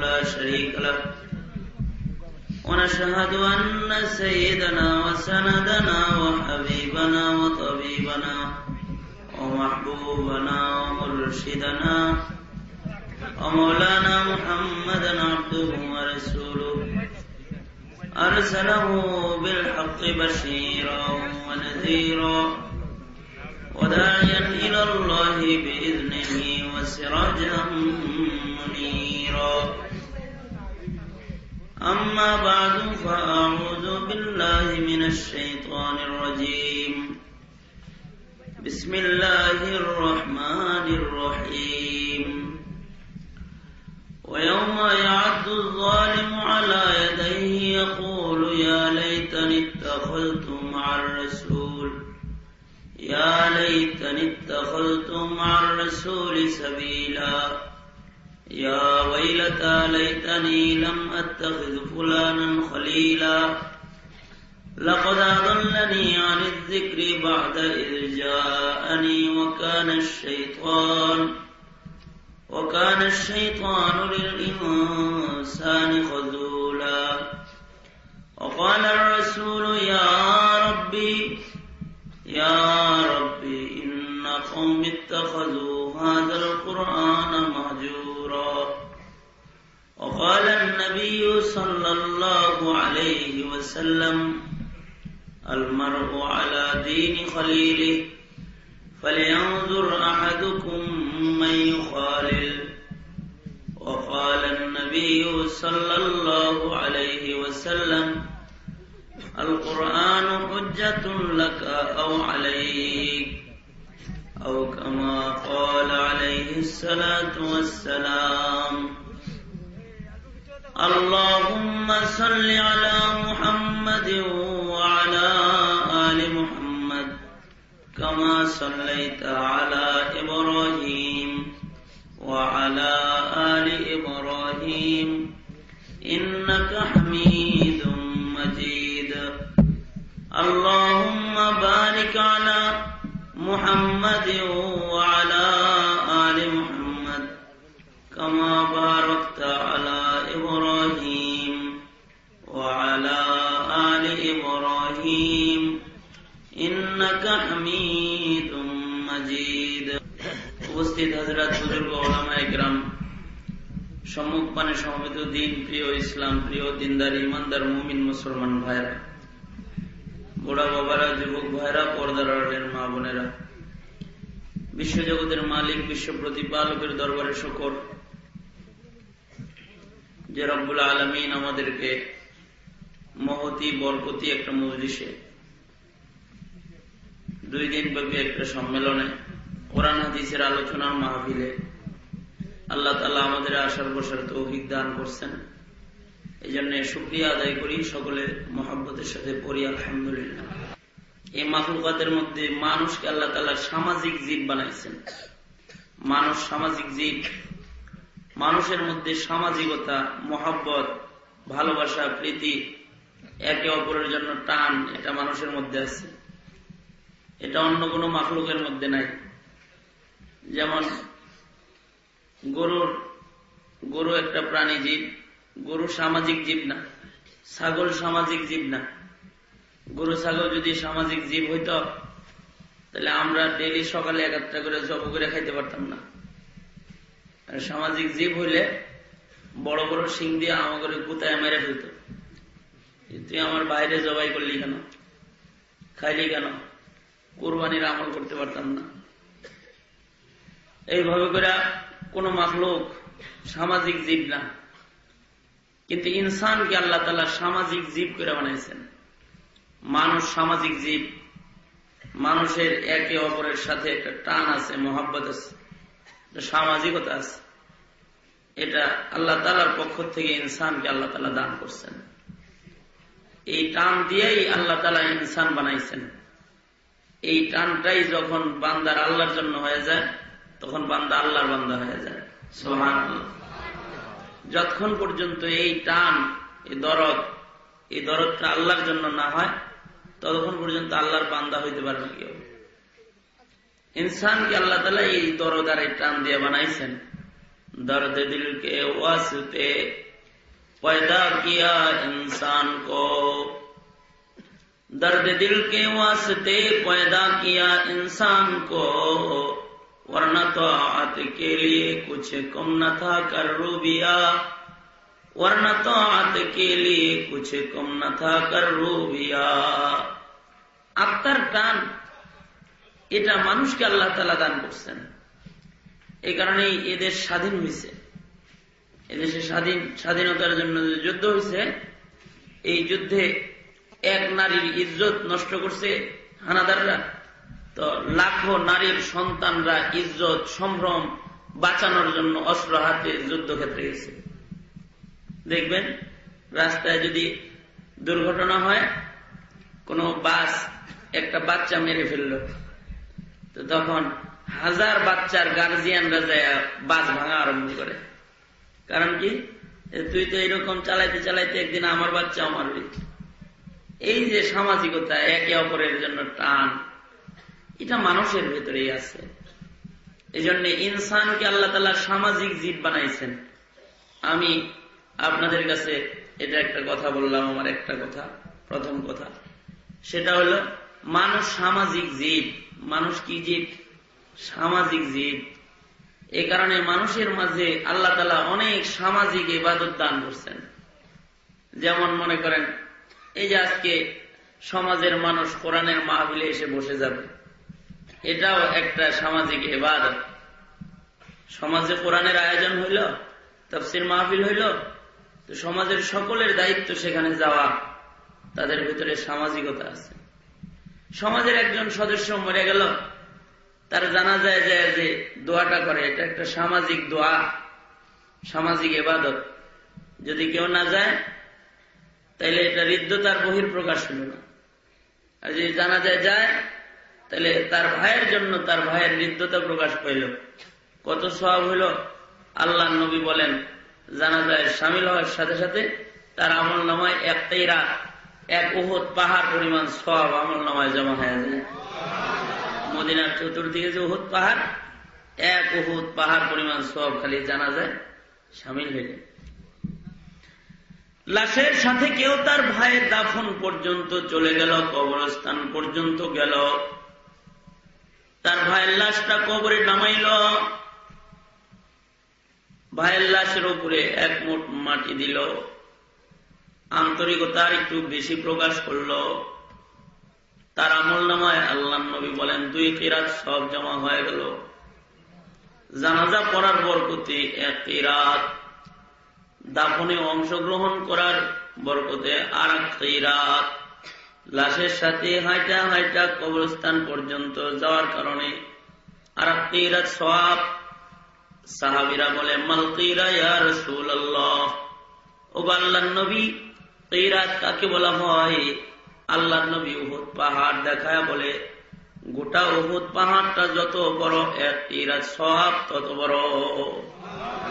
لا شريك له. ونشهد أن سيدنا وسندنا وحبيبنا وطبيبنا ومحبوبنا ومرشدنا ومولانا محمدا عبده ورسوله. أرسله بالحق بشيرا ونذيرا وداعيا إلى الله بإذنه وسراجا منيرا. أما بعد فأعوذ بالله من الشيطان الرجيم. بسم الله الرحمن الرحيم. ويوم يعد الظالم على يديه يقول يا ليتني اتخذت مع الرسول يا ليتني اتخذت مع الرسول سبيلا. يا ويلتى ليتني لم أتخذ فلانا خليلا. لقد أضلني عن الذكر بعد إذ جاءني وكان الشيطان وكان الشيطان للإنسان خذولا. وقال الرسول يا ربي يا ربي إن قوم اتخذوا هذا القرآن مهجورا. وقال النبي صلى الله عليه وسلم المرء على دين خليله فلينظر أحدكم من يخالل. وقال النبي صلى الله عليه وسلم القرآن حجة لك أو عليك. أو كما قال عليه الصلاة والسلام. اللهم صل على محمد وعلى آل محمد كما صليت على إبراهيم وعلى آل إبراهيم. إنك حميد مجيد. اللهم بارك على محمد وعلى آل محمد كما باركت على إبراهيم وعلى آل إبراهيم إنك حميد مجيد উপস্থিত হাজরাত বুজুর্গ ওলামা একরাম সম্মুখ পানে সমবেত দিন প্রিয় ইসলাম প্রিয় দিনদার ইমানদার মুমিন মুসলমান ভাইরা বুড়া বাবারা, যুবক ভাইরা পর্দার আড়ের মা বোনেরা, বিশ্বজগতের মালিক, বিশ্ব প্রতিপালকের দরবারে শকর যে রব্বুল আলমিন আমাদেরকে মহতি, বরকতি একটা মজলিসে দুই দিন ব্যাপী একটা সম্মেলনে কোরআন হাদিসের আলোচনার মাহফিলে আল্লাহ তালা আমাদের আসার বসার তৌফিক দান করছেন। এই জন্য শুক্রিয়া আদায় করি সকলে মহাব্বতের সাথে পড়ি, আলহামদুলিল্লাহ। এই মাহলুকাতের মধ্যে মানুষকে আল্লাহ তালা সামাজিক জীব বানাইছেন। মানুষ সামাজিক জীব। মানুষের মধ্যে সামাজিকতা, মহাব্বত, ভালোবাসা, প্রীতি একে অপরের জন্য টান এটা মানুষের মধ্যে আছে। এটা অন্য কোনো মাখলুকের মধ্যে নাই। যেমন গরুর, গরু একটা প্রাণী জীব গরু সামাজিক জীব না, ছাগল সামাজিক জীব না। গরু ছাগল যদি সামাজিক জীব হইত, তাহলে আমরা ডেলি সকালে এক একটা করে জব করে খাইতে পারতাম না। সামাজিক জীব হইলে বড় বড় শিং দিয়ে আমাকে গুতায় মেরে ফেলত। তুই আমার বাইরে জবাই করলি কেন? খাইলি কেন? কোরবানির আমল করতে পারতাম না। এইভাবে করে কোন মাখলুক সামাজিক জীব না। কিন্তু ইনসানকে আল্লাহ তালা সামাজিক জীব করে বানাইছেন। মানুষ সামাজিক জীব। মানুষের একে অপরের সাথে একটা টান আছে, মহাব্বত আছে সামাজিকতা আছে। এটা আল্লাহ তালার পক্ষ থেকে ইনসানকে আল্লাহ তালা দান করছেন। এই টান দিয়েই আল্লাহ তালা ইনসান বানাইছেন। এই টানটাই যখন বান্দার আল্লাহর জন্য হয়ে যায়, তখন বান্দা আল্লাহর বান্দা হয়ে যায়। সোহান যতক্ষণ পর্যন্ত এই টান، এই দরদ، এই দরদটা আল্লাহর জন্য না হয়، ততক্ষণ পর্যন্ত আল্লাহর বান্দা হইতে جت پان در دردر پاندا ہوتے انسان کی اللہ ٹان دیا بنائی درد دل کے سوتے پیدا کیا درد دل کے واسطے پیدا کیا انسان کو वरना तो आत के लिए कुछ कम न था कर रूबिया वरना तो आत के लिए कुछ कम न था कर रूबिया আত্মার টান এটা মানুষকে আল্লাহ তালা দান করছেন এই কারণে এদের স্বাধীন হয়েছে এদেশে স্বাধীন স্বাধীনতার জন্য যে যুদ্ধ হয়েছে এই যুদ্ধে এক নারীর ইজ্জত নষ্ট করছে হানাদাররা তো লাখো নারীর সন্তানরা ইজ্জত, সম্ভ্রম বাঁচানোর জন্য অস্ত্র হাতে যুদ্ধক্ষেত্রে গেছে। দেখবেন, রাস্তায় যদি দুর্ঘটনা হয়, কোন বাস একটা বাচ্চা মেরে ফেলল। তো তখন হাজার বাচ্চার গার্জিয়ানরা যায় বাস ভাঙা আরম্ভ করে। কারণ কি? তুই তো এরকম চালাইতে চালাইতে একদিন আমার বাচ্চা আমার এই যে সামাজিকতা, একে অপরের জন্য টান। এটা মানুষের ভেতরেই আছে। এই জন্য ইনসানকে আল্লাহ তালা সামাজিক জীব বানাইছেন। আমি আপনাদের কাছে এটা একটা কথা বললাম, আমার একটা কথা, প্রথম কথা। সেটা হলো, মানুষ সামাজিক জীব। মানুষ কি জীব? সামাজিক জীব। এ কারণে মানুষের মাঝে আল্লাহ তালা অনেক সামাজিক ইবাদত দান করছেন। যেমন মনে করেন, এই যে আজকে সমাজের মানুষ কোরআনের মাহবিলে এসে বসে যাবে। এটাও একটা সামাজিক ইবাদত। সমাজে কোরআনের আয়োজন হইল, তফসির মাহফিল হইল, তো সমাজের সকলের দায়িত্ব সেখানে যাওয়া, তাদের ভিতরে সামাজিকতা আছে। সমাজের একজন সদস্য মরে গেল, তার জানা যায় যে যে দোয়াটা করে, এটা একটা সামাজিক দোয়া, সামাজিক এবাদত যদি কেউ না যায় তাহলে এটা হৃদ্যতার বহির প্রকাশ হল না। আর যদি জানা যায় যায় তাহলে তার ভাইয়ের জন্য তার ভাইয়ের হৃদ্যতা প্রকাশ পাইল। কত সব হইল? আল্লাহ নবী বলেন জানা যায় সামিল হওয়ার সাথে সাথে তার আমল নামায় একটাই রাত এক ওহত পাহাড় পরিমাণ সব আমল নামায় জমা হয়ে যায়। মদিনার চতুর্দিকে যে ওহুদ পাহাড়, এক ওহুদ পাহাড় পরিমাণ সব খালি জানা যায় সামিল হয়ে যায়। লাশের সাথে কেউ তার ভাইয়ের দাফন পর্যন্ত চলে গেল, কবরস্থান পর্যন্ত গেল। তার ভাইয়ের লাশটা কবরে নামাইল। ভাইয়ের লাশের উপরে এক মোট মাটি দিল। আন্তরিকতার একটু বেশি প্রকাশ করল। তার আমল নামায় আল্লাহ নবী বলেন, দুই কিরাত সব জমা হয়ে গেল। জানাজা পড়ার বরকতে এক কিরাত, দাফনে অংশগ্রহণ করার বরকতে আর এক কিরাত। লাশের সাথে হাইটা হাইটা কবরস্থান পর্যন্ত যাওয়ার কারণে আর এক কিরাত সব সাহাবিরা বলে মালকিরা ইয়া রসুল আল্লাহ ও আল্লাহ নবী। কিরাত কাকে বলা হয়? আল্লাহ নবী উহুদ পাহাড় দেখায় বলে, গোটা উহুদ পাহাড়টা যত বড় এরা সব তত বড়।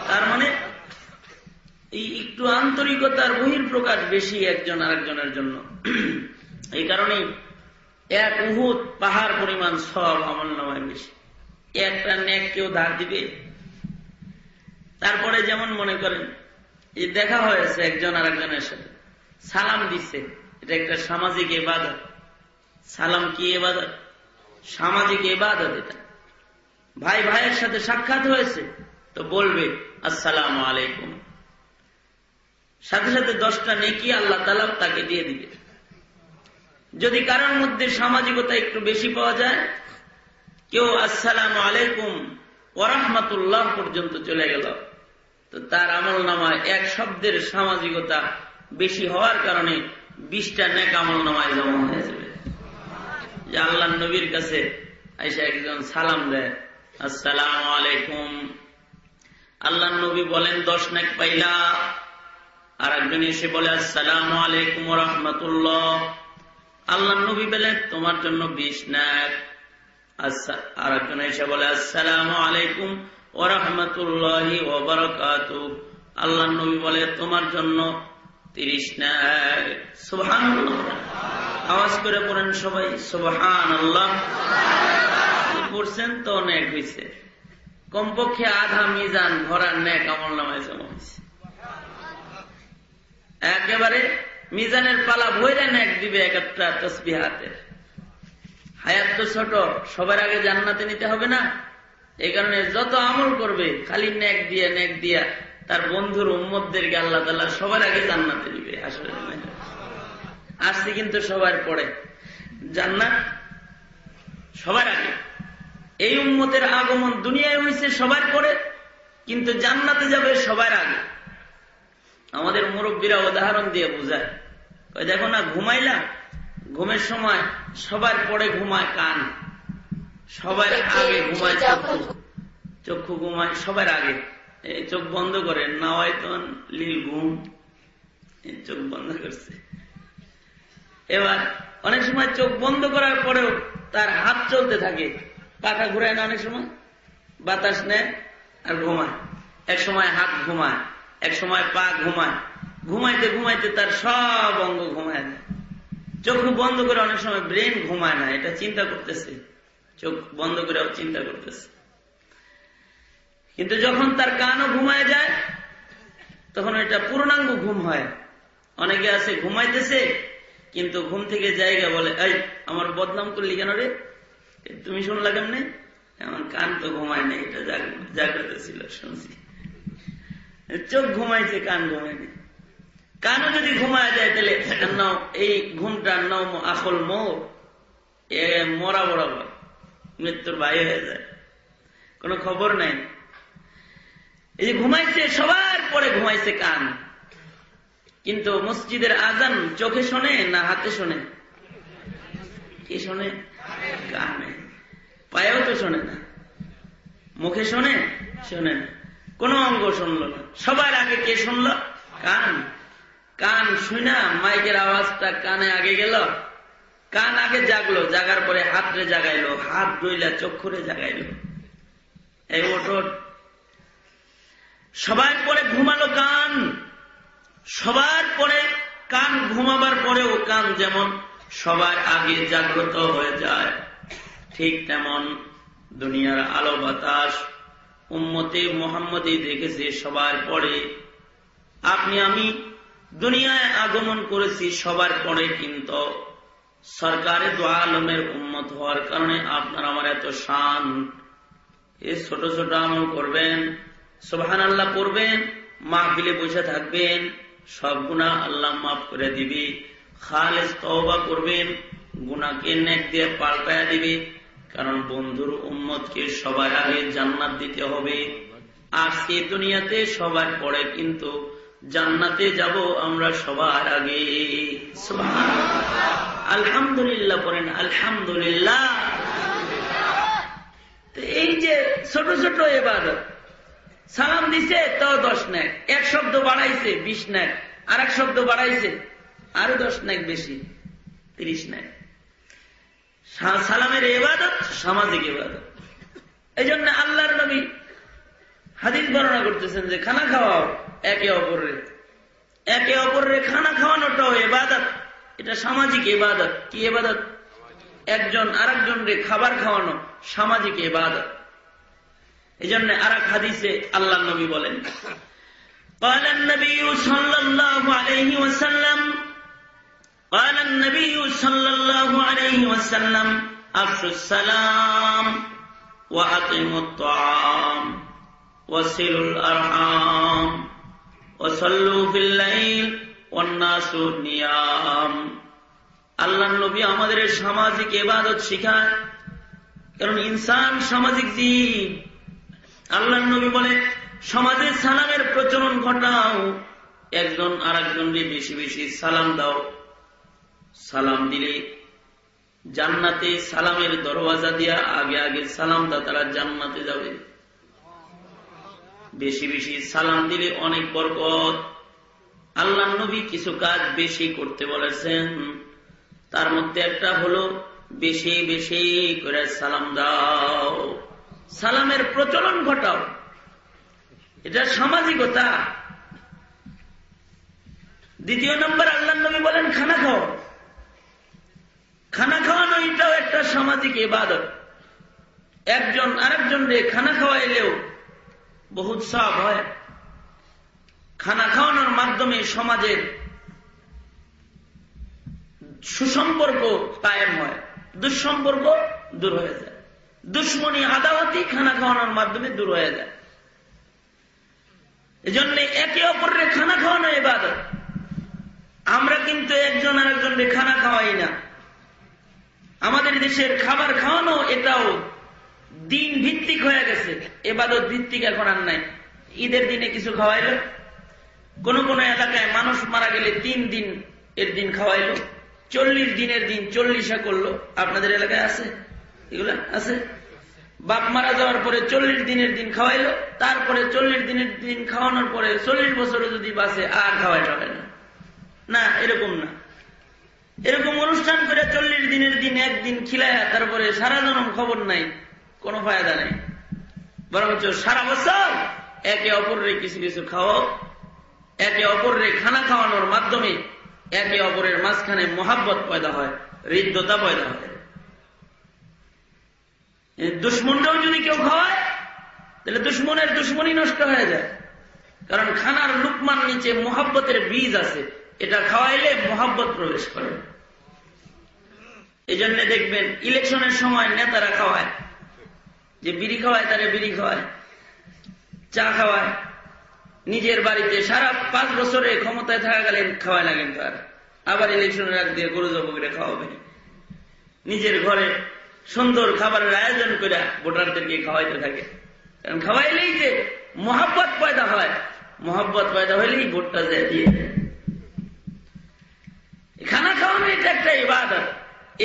তার মানে এই একটু আন্তরিকতার বহির প্রকাশ বেশি একজন আরেকজনের জন্য। এই কারণে এক উহুদ পাহাড় পরিমাণ সব আমল নামায় বেশি। একটা নেক কেউ ধার দিবে। তারপরে যেমন মনে করেন, এই দেখা হয়েছে একজন আরেকজনের সাথে। সালাম দিচ্ছে এটা একটা সামাজিক এবাদত। সালাম কি এবাদত? সামাজিক এবাদত এটা। ভাই ভাইয়ের সাথে সাক্ষাৎ হয়েছে, তো বলবে, আসসালাম আলাইকুম। সাথে সাথে দশটা নেকি আল্লাহ তালা তাকে দিয়ে দিবে। যদি কারোর মধ্যে সামাজিকতা একটু বেশি পাওয়া যায়, কেউ আসসালাম আলাইকুম, ওরহমাতুল্লাহ পর্যন্ত চলে গেল, তো তার আমল নামায় এক শব্দের সামাজিকতা বেশি হওয়ার কারণে বিশটা নেক আমল নামায় জমা হয়ে যাবে। যে আল্লাহ নবীর কাছে এসে একজন সালাম দেয়, আসসালাম আলাইকুম। আল্লাহ নবী বলেন, দশ নেক পাইলা। আর একজন এসে বলে, আসসালাম আলাইকুম রহমতুল্লাহ আল্লাহ নবী বলেন তোমার জন্য বিশ নেক। আর একজন এসে বলে, আসসালাম আলাইকুম ও রহমতুল্লাহ ওবরকাত আল্লাহ নবী বলে, তোমার জন্য তিরিশ নেক। সুবহান আওয়াজ করে পড়েন সবাই সুবহান আল্লাহ পড়ছেন তো অনেক হয়েছে কমপক্ষে আধা মিজান ভরার ন্যাক আমল নামায় জমা হয়েছে একেবারে মিজানের পালা ভৈরা ন্যাক দিবে এক একটা তসবি হাতের হায়াত তো ছোট, সবার আগে জান্নাতে নিতে হবে না। এই কারণে যত আমল করবে, খালি ন্যাক দিয়া ন্যাক দিয়া, তার বন্ধুর উম্মদদেরকে আল্লাহ তাল্লাহ সবার আগে জান্নাতে দিবে আসলে আসছে কিন্তু সবার পরে। জান্নাত সবার আগে। এই উম্মতের আগমন দুনিয়ায় হয়েছে সবার পরে, কিন্তু জান্নাতে যাবে সবার আগে। আমাদের মুরব্বীরা উদাহরণ দিয়ে বোঝায়। দেখো না ঘুমাইলাম। ঘুমের সময় সবার পরে ঘুমায় কান। সবার আগে ঘুমায় চক্ষু। চক্ষু। ঘুমায় সবার আগে। চোখ বন্ধ করে নাওয়াইতন লীল ঘুম। চোখ বন্ধ করছে। এবার অনেক সময় চোখ বন্ধ করার পরেও তার হাত চলতে থাকে। পাখা ঘুরায় না অনেক সময়? বাতাস নেয় আর ঘুমায়। এক সময় হাত ঘুমায়। এক সময় পা ঘুমায়। ঘুমাইতে ঘুমাইতে তার সব অঙ্গ ঘুমায় দেয় চোখ বন্ধ করে অনেক সময় ব্রেন ঘুমায় না, এটা চিন্তা করতেছে। চোখ বন্ধ করেও চিন্তা করতেছে। কিন্তু যখন তার কানও ঘুমায় যায়, তখন এটা পূর্ণাঙ্গ ঘুম হয়। অনেকে আছে, ঘুমাইতেছে, কিন্তু ঘুম থেকে জায়গা বলে, এই, আমার বদনাম করলি কেন রে? তুমি শুনলা কেমনে? আমার কান তো ঘুমায় নাই, এটা জাগ্রত ছিল, শুনছি। চোখ ঘুমাইছে, কান ঘুমায়নি। কানও যদি ঘুমায় যায়, তাহলে এই ঘুমটার নাম আসল মো এ মরা বরাবর। মৃত্যুর ভাই হয়ে যায়। কোনো খবর নাই। এই ঘুমাইছে, সবার পরে ঘুমাইছে কান। কিন্তু মসজিদের আজান চোখে শোনে না হাতে শোনে? কি শোনে? কানে। পায়েও তো শোনে না। মুখে শোনে? শোনে না। কোন অঙ্গ শুনল না। সবার আগে কে শুনল? কান। কান শুনা মাইকের আওয়াজটা কানে আগে গেল। কান আগে জাগলো, জাগার পরে হাতরে জাগাইলো, হাত ডইলা চক্ষুরে জাগাইলো। এই ওট সবার পরে ঘুমালো কান। সবার পরে কান ঘুমাবার পরেও কান যেমন সবার আগে জাগ্রত হয়ে যায়, ঠিক তেমন দুনিয়ার আলো বাতাস উম্মতে মোহাম্মদে দেখেছে সবার পরে। আপনি, আমি দুনিয়ায় আগমন করেছি সবার পরে, কিন্তু সরকারে দো আলমের উন্মত হওয়ার কারণে আপনার আমার এত শান। এ ছোট ছোট আমল করবেন সোহান আল্লাহ করবেন মাহবিলে বসে থাকবেন, সব গুণা আল্লাহ মাফ করে দিবি। খালেজ তওবা করবেন গুণাকে নেক দিয়ে পাল্টায়া দিবে। কারণ বন্ধুর উম্মতকে সবার আগে জান্নাত দিতে হবে। সে দুনিয়াতে সবার পরে কিন্তু জান্নাতে যাব আমরা সবার আগে। আলহামদুলিল্লাহ পড়েন, আলহামদুলিল্লাহ। এই যে ছোট ছোট এবার সালাম দিছে, তো দশ নেক। এক শব্দ বাড়াইছে, বিশ নেক। আর এক শব্দ বাড়াইছে, আরও দশ নেক বেশি, তিরিশ নেক। সালামের এবাদত সামাজিক এবাদত এই জন্য আল্লাহর নবী হাদিস বর্ণনা করতেছেন যে খানা খাওয়াও একে অপরে একে অপরের খানা খাওয়ানোটাও এবাদত এটা সামাজিক এবাদত কি এবাদত একজন আরেকজন রে খাবার খাওয়ানো সামাজিক এবাদত এই জন্য আর এক হাদিসে আল্লাহ নবী বলেন قال النبي صلى الله عليه وسلم قال النبي صلى الله عليه وسلم أفشوا السلام وأطعموا الطعام وصلوا الأرحام وصلوا في الليل والناس نيام আল্লাহ নবী আমাদের সামাজিক এবাদত শিখায় কারণ ইনসান সামাজিক জীব আল্লাহ নবী বলে সমাজে সালামের প্রচলন ঘটাও একজন আর একজনকে বেশি বেশি সালাম দাও সালাম দিলে, জান্নাতে সালামের দরওয়াজা দিয়া আগে আগে সালাম দা তারা জান্নাতে যাবে। বেশি বেশি সালাম দিলে অনেক বরকত। আল্লাহ নবী কিছু কাজ বেশি করতে বলেছেন। তার মধ্যে একটা হলো, বেশি বেশি করে সালাম দাও। সালামের প্রচলন ঘটাও। এটা সামাজিকতা। দ্বিতীয় নম্বর, আল্লাহ নবী বলেন, খানা খাও। খানা খাওয়ানো এটাও একটা সামাজিক ইবাদত। একজন আরেকজন রে খানা খাওয়াইলেও বহুত সব হয়। খানা খাওয়ানোর মাধ্যমে সমাজের সুসম্পর্ক কায়েম হয়, দুঃসম্পর্ক দূর হয়ে যায়। দুশ্মনী আদাওয়াতি খানা খাওয়ানোর মাধ্যমে দূর হয়ে যায়। এজন্য একে অপরের খানা খাওয়ানো এবাদত আমরা কিন্তু একজন আরেকজনকে খানা খাওয়াই না। আমাদের দেশের খাবার খাওয়ানো, এটাও দিন ভিত্তিক হয়ে গেছে। এবাদত ভিত্তিক এখন আর নাই। ঈদের দিনে কিছু খাওয়াইল। কোন কোন এলাকায় মানুষ মারা গেলে তিন দিন এর দিন খাওয়াইল। চল্লিশ দিনের দিন চল্লিশা করল। আপনাদের এলাকায় আছে? এগুলা আছে? বাপ মারা যাওয়ার পরে চল্লিশ দিনের দিন খাওয়াইলো। তারপরে চল্লিশ দিনের দিন খাওয়ানোর পরে চল্লিশ বছরে যদি বাসে আর খাওয়াই না। না, এরকম না। এরকম অনুষ্ঠান করে চল্লিশ দিনের দিন একদিন খিলায় তারপরে সারা জনম খবর নাই, কোনো ফায়দা নেই। বরঞ্চ সারা বছর একে অপরের কিছু কিছু খাওয়াও, একে অপরের খানা খাওয়ানোর মাধ্যমে একে অপরের মাঝখানে মহাব্বত পয়দা হয়, হৃদ্যতা পয়দা হয়। দুশ্মনটাও যদি কেউ খাওয়ায়, তাহলে দুশ্মনের দুশ্মনই নষ্ট হয়ে যায়। কারণ খানার লুকমান নিচে মোহাব্বতের বীজ আছে। এটা খাওয়াইলে মোহাব্বত প্রবেশ করে। এই জন্য দেখবেন, ইলেকশনের সময় নেতারা খাওয়ায়। যে বিড়ি খাওয়ায়, তারা বিড়ি খাওয়ায়। চা খাওয়ায়। নিজের বাড়িতে সারা পাঁচ বছরে ক্ষমতায় থাকা গেলেন, খাওয়ায় না কিন্তু আবার ইলেকশনের আগ দিয়ে গরু জব করে খাওয়াবে। নিজের ঘরে সুন্দর খাবারের আয়োজন করে ভোটারদেরকে খাওয়াইতে থাকে। কারণ খাওয়াইলেই যে মোহাব্বত পয়দা হয়। মোহাব্বত পয়দা হইলেই ভোটটা যায় দিয়ে দেয়। খানা খাওয়ানো এটা একটা ইবাদত।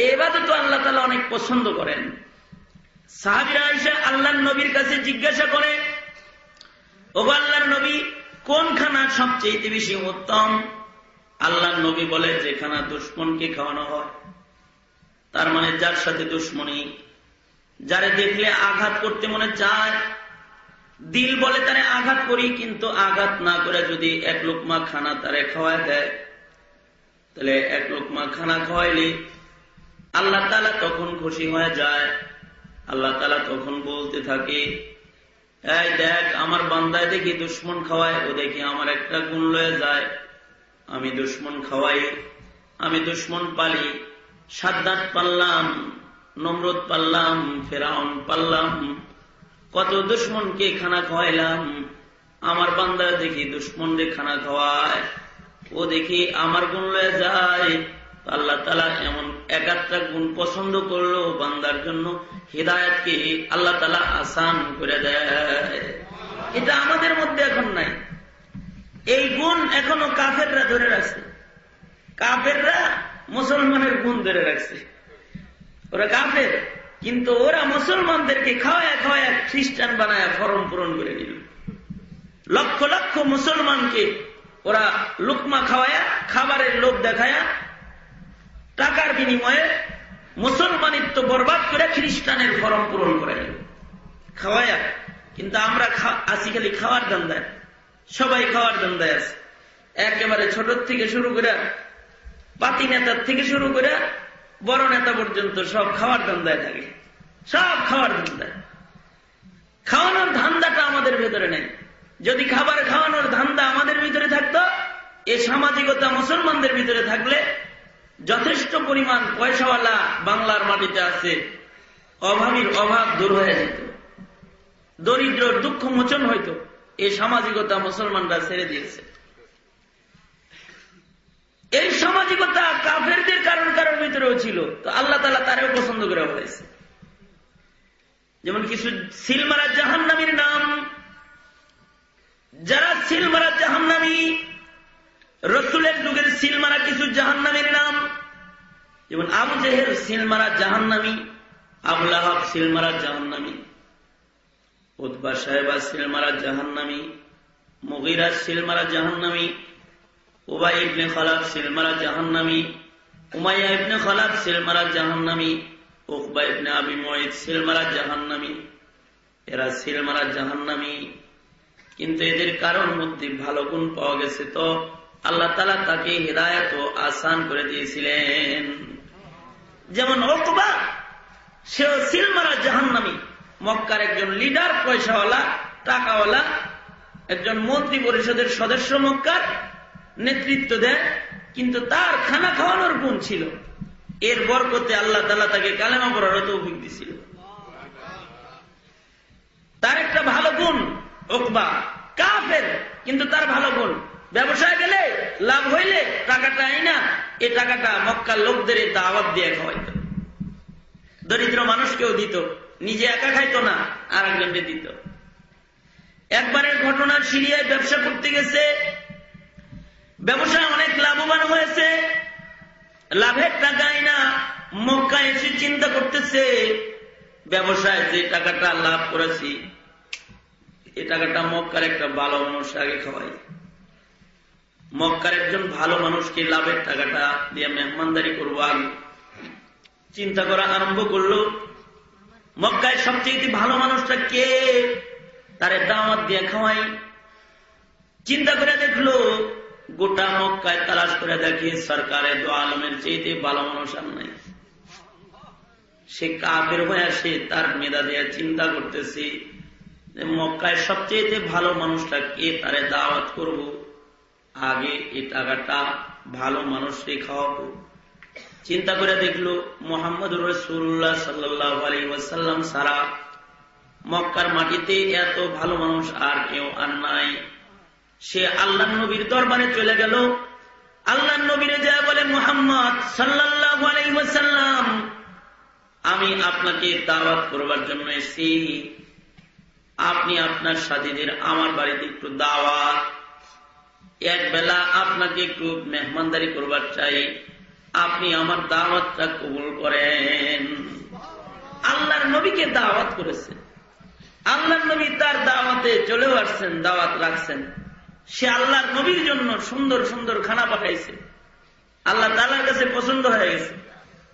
এই ইবাদত আল্লাহ তালা অনেক পছন্দ করেন। সাহাবিরা আইসা আল্লাহ নবীর কাছে জিজ্ঞাসা করে ও আল্লাহর নবী, কোন খানা সবচেয়ে বেশি উত্তম? আল্লাহ নবী বলে, যে খানা দুশ্মনকে খাওয়ানো হয়। তার মানে যার সাথে দুশ্মনী, যারে দেখলে আঘাত করতে মনে চায়। দিল বলে তারে আঘাত করি, কিন্তু আঘাত না করে যদি এক লোকমা খানা তারে খাওয়ায় দেয় তাহলে এক লোকমা খানা খাওয়াইলে, আল্লাহ তালা তখন খুশি হয়ে যায়। আল্লাহ তালা তখন বলতে থাকে, এই দেখ, আমার বান্দায় দেখি দুশ্মন খাওয়ায়, ও দেখি আমার একটা গুণ লয়ে যায়। আমি দুশ্মন খাওয়াই, আমি দুশ্মন পালি, সাদ্দাত পারলাম নমরত পারলাম, ফেরাউন পারলাম, কত দুশ্মনকে খানা খাওয়াইলাম, আমার বান্দায় দেখি দুশ্মনরে খানা খাওয়ায়। ও দেখি আমার গুণ লয়ে যায়। আল্লাহ তালা এমন একাত্রা গুণ পছন্দ করল বান্দার জন্য হৃদায়তকে আল্লাহ তালা আসান করে দেয়। এটা আমাদের মধ্যে এখন নাই। এই গুণ এখনও কাফেররা ধরে রাখছে। কাফেররা মুসলমানের গুণ ধরে রাখছে। ওরা কাফের, কিন্তু ওরা মুসলমানদেরকে খাওয়ায় খাওয়ায় খ্রিস্টান বানায় ফরম পূরণ করে নিল লক্ষ লক্ষ মুসলমানকে ওরা লুকমা খাওয়ায়া, খাবারের লোভ দেখায়া, টাকার বিনিময়ে মুসলমানিত্ব বরবাদ করে খ্রিস্টানের ফরম পূরণ করে খাওয়ায়া, কিন্তু আমরা আসি খালি খাওয়ার ধান্দায়। সবাই খাওয়ার ধান্দায় আছে। একেবারে ছোট থেকে শুরু করে পাতি নেতার থেকে শুরু করে বড় নেতা পর্যন্ত সব খাওয়ার ধান্দায় থাকে। সব খাওয়ার ধান্দায়। খাওয়ানোর ধান্দাটা আমাদের ভেতরে নেই। যদি খাবার খাওয়ানোর ধান্দা আমাদের ভিতরে থাকতো, এ সামাজিকতা মুসলমানদের ভিতরে থাকলে যথেষ্ট পরিমাণ পয়সাওয়ালা বাংলার মাটিতে আছে, অভাবীর অভাব দূর হয়ে যেত। দরিদ্র দুঃখ মোচন হইত এই সামাজিকতা মুসলমানরা ছেড়ে দিয়েছে। এই সামাজিকতা কাফেরদের কারণ কারোর ভিতরেও ছিল, তো আল্লাহ তালা তারেও পছন্দ করে বলেছে। যেমন কিছু সিলমারা জাহান্নামীর নাম যারা সিলমারা জাহান্নামী রসুলের যুগের সিলমারা কিছু জাহান্নামীর নাম যেমন আবু জেহের সিলমারা জাহান্নামী আবুল আহাব সিলমারা জাহান্নামী উদ্বা সাহেবা সিলমারা জাহান্নামি মুগিরা সিলমারা জাহান্নামি উবাই ইবনে খলাফ সিলমারা জাহান্নামি উমাইয়া ইবনে খলাফ সিলমারা জাহান্নামি উকবা ইবনে আবি মঈদ সিলমারা জাহান্নামি এরা সিলমারা জাহান্নামি কিন্তু এদের কারণ মধ্যে ভালো গুণ পাওয়া গেছে তো। আল্লাহ তালা তাকে হৃদায়ত আসান করে দিয়েছিলেন। যেমন ওকবা, সেও সিলমারা জাহান্নামি। মক্কার একজন লিডার, পয়সাওয়ালা, টাকাওয়ালা, একজন মন্ত্রী পরিষদের সদস্য মক্কার নেতৃত্ব দেয় কিন্তু তার খানা খাওয়ানোর গুণ ছিল। এর বরকতে আল্লাহ তালা তাকে কালেমা পড়ার তৌফিক দিছিল তার একটা ভালো গুণ ওকবা কাফের, কিন্তু তার ভালো গুণ। ব্যবসায় গেলে লাভ হইলে টাকাটা আইনা এ টাকাটা মক্কার লোকদের দাওয়াত দিয়ে খাওয়াইত। দরিদ্র মানুষকেও দিত, নিজে একা খাইতো না আর একজনকে দিত। একবারের ঘটনা সিরিয়ায় ব্যবসা করতে গেছে ব্যবসা অনেক লাভবান হয়েছে, লাভের টাকা না মক্কা এসে চিন্তা করতেছে, ব্যবসায় যে টাকাটা লাভ করেছি এই টাকাটা মক্কার একটা ভালো মানুষ আগে খাওয়াই। মক্কার একজন ভালো মানুষকে লাভের টাকাটা দিয়ে মেহমানদারি করব আগে। চিন্তা করা আরম্ভ করল, মক্কায় সবচেয়ে ভালো মানুষটা কে? তারে দাওয়াত দিয়ে খাওয়াই। চিন্তা করে দেখল, গোটা মক্কায় তালাশ করে দেখি সরকারের দো আলমের চেয়েতে ভালো মানুষ আর নাই। সে কাপের হয়ে আসে, তার মেধা দিয়ে চিন্তা করতেছি মক্কায় সবচেয়ে ভালো মানুষটা কে তারে দাওয়াত করব। আগে এই টাকাটা ভালো মানুষকে খাওয়াবো। চিন্তা করে দেখল, মোহাম্মদ রসুল্লাহ সাল্লাহ আলী সারা মক্কার মাটিতে এত ভালো মানুষ আর কেউ আর নাই। সে আল্লাহ নবীর দরবারে চলে গেল। আল্লাহ নবীরে যা বলে, মোহাম্মদ সাল্লাহ আলাইসাল্লাম আমি আপনাকে দাওয়াত করবার জন্য এসেছি। আপনি আপনার সাথীদের আমার বাড়িতে একটু দাওয়াত। এক বেলা আপনাকে একটু মেহমানদারি করবার চাই। আপনি আমার দাওয়াতটা কবুল করেন। আল্লাহর নবীকে দাওয়াত করেছেন। আল্লাহর নবী তার দাওয়াতে চলেও আসছেন, দাওয়াত রাখছেন। সে আল্লাহর নবীর জন্য সুন্দর সুন্দর খানা পাঠাইছে। আল্লাহ তালার কাছে পছন্দ হয়ে গেছে।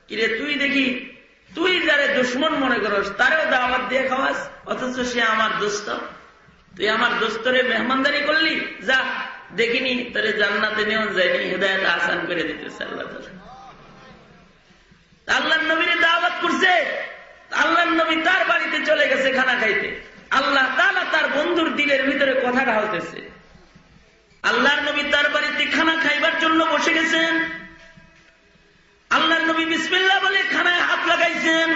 কিরে, তুই দেখি, তুই যারে দুশ্মন মনে করস, তারেও দাওয়াত দিয়ে খাওয়াস? অথচ সে আমার দোস্ত। তুই আমার দোস্তরে মেহমানদারি করলি? যা, দেখিনি, তোরে জান্নাতে নেওয়া যায়নি। হৃদয়ত আসান করে দিতেছে আল্লাহ আল্লাহ নবীর দাওয়াত করছে। আল্লাহ নবী তার বাড়িতে চলে গেছে খানা খাইতে। আল্লাহ তালা তার বন্ধুর দিলের ভিতরে কথাটা হতেছে আল্লাহর নবী তার বাড়িতে খানা খাইবার জন্য বসে গেছেন। আল্লাহর নবী বিসমিল্লা বলে খানায় হাত লাগাইছেন।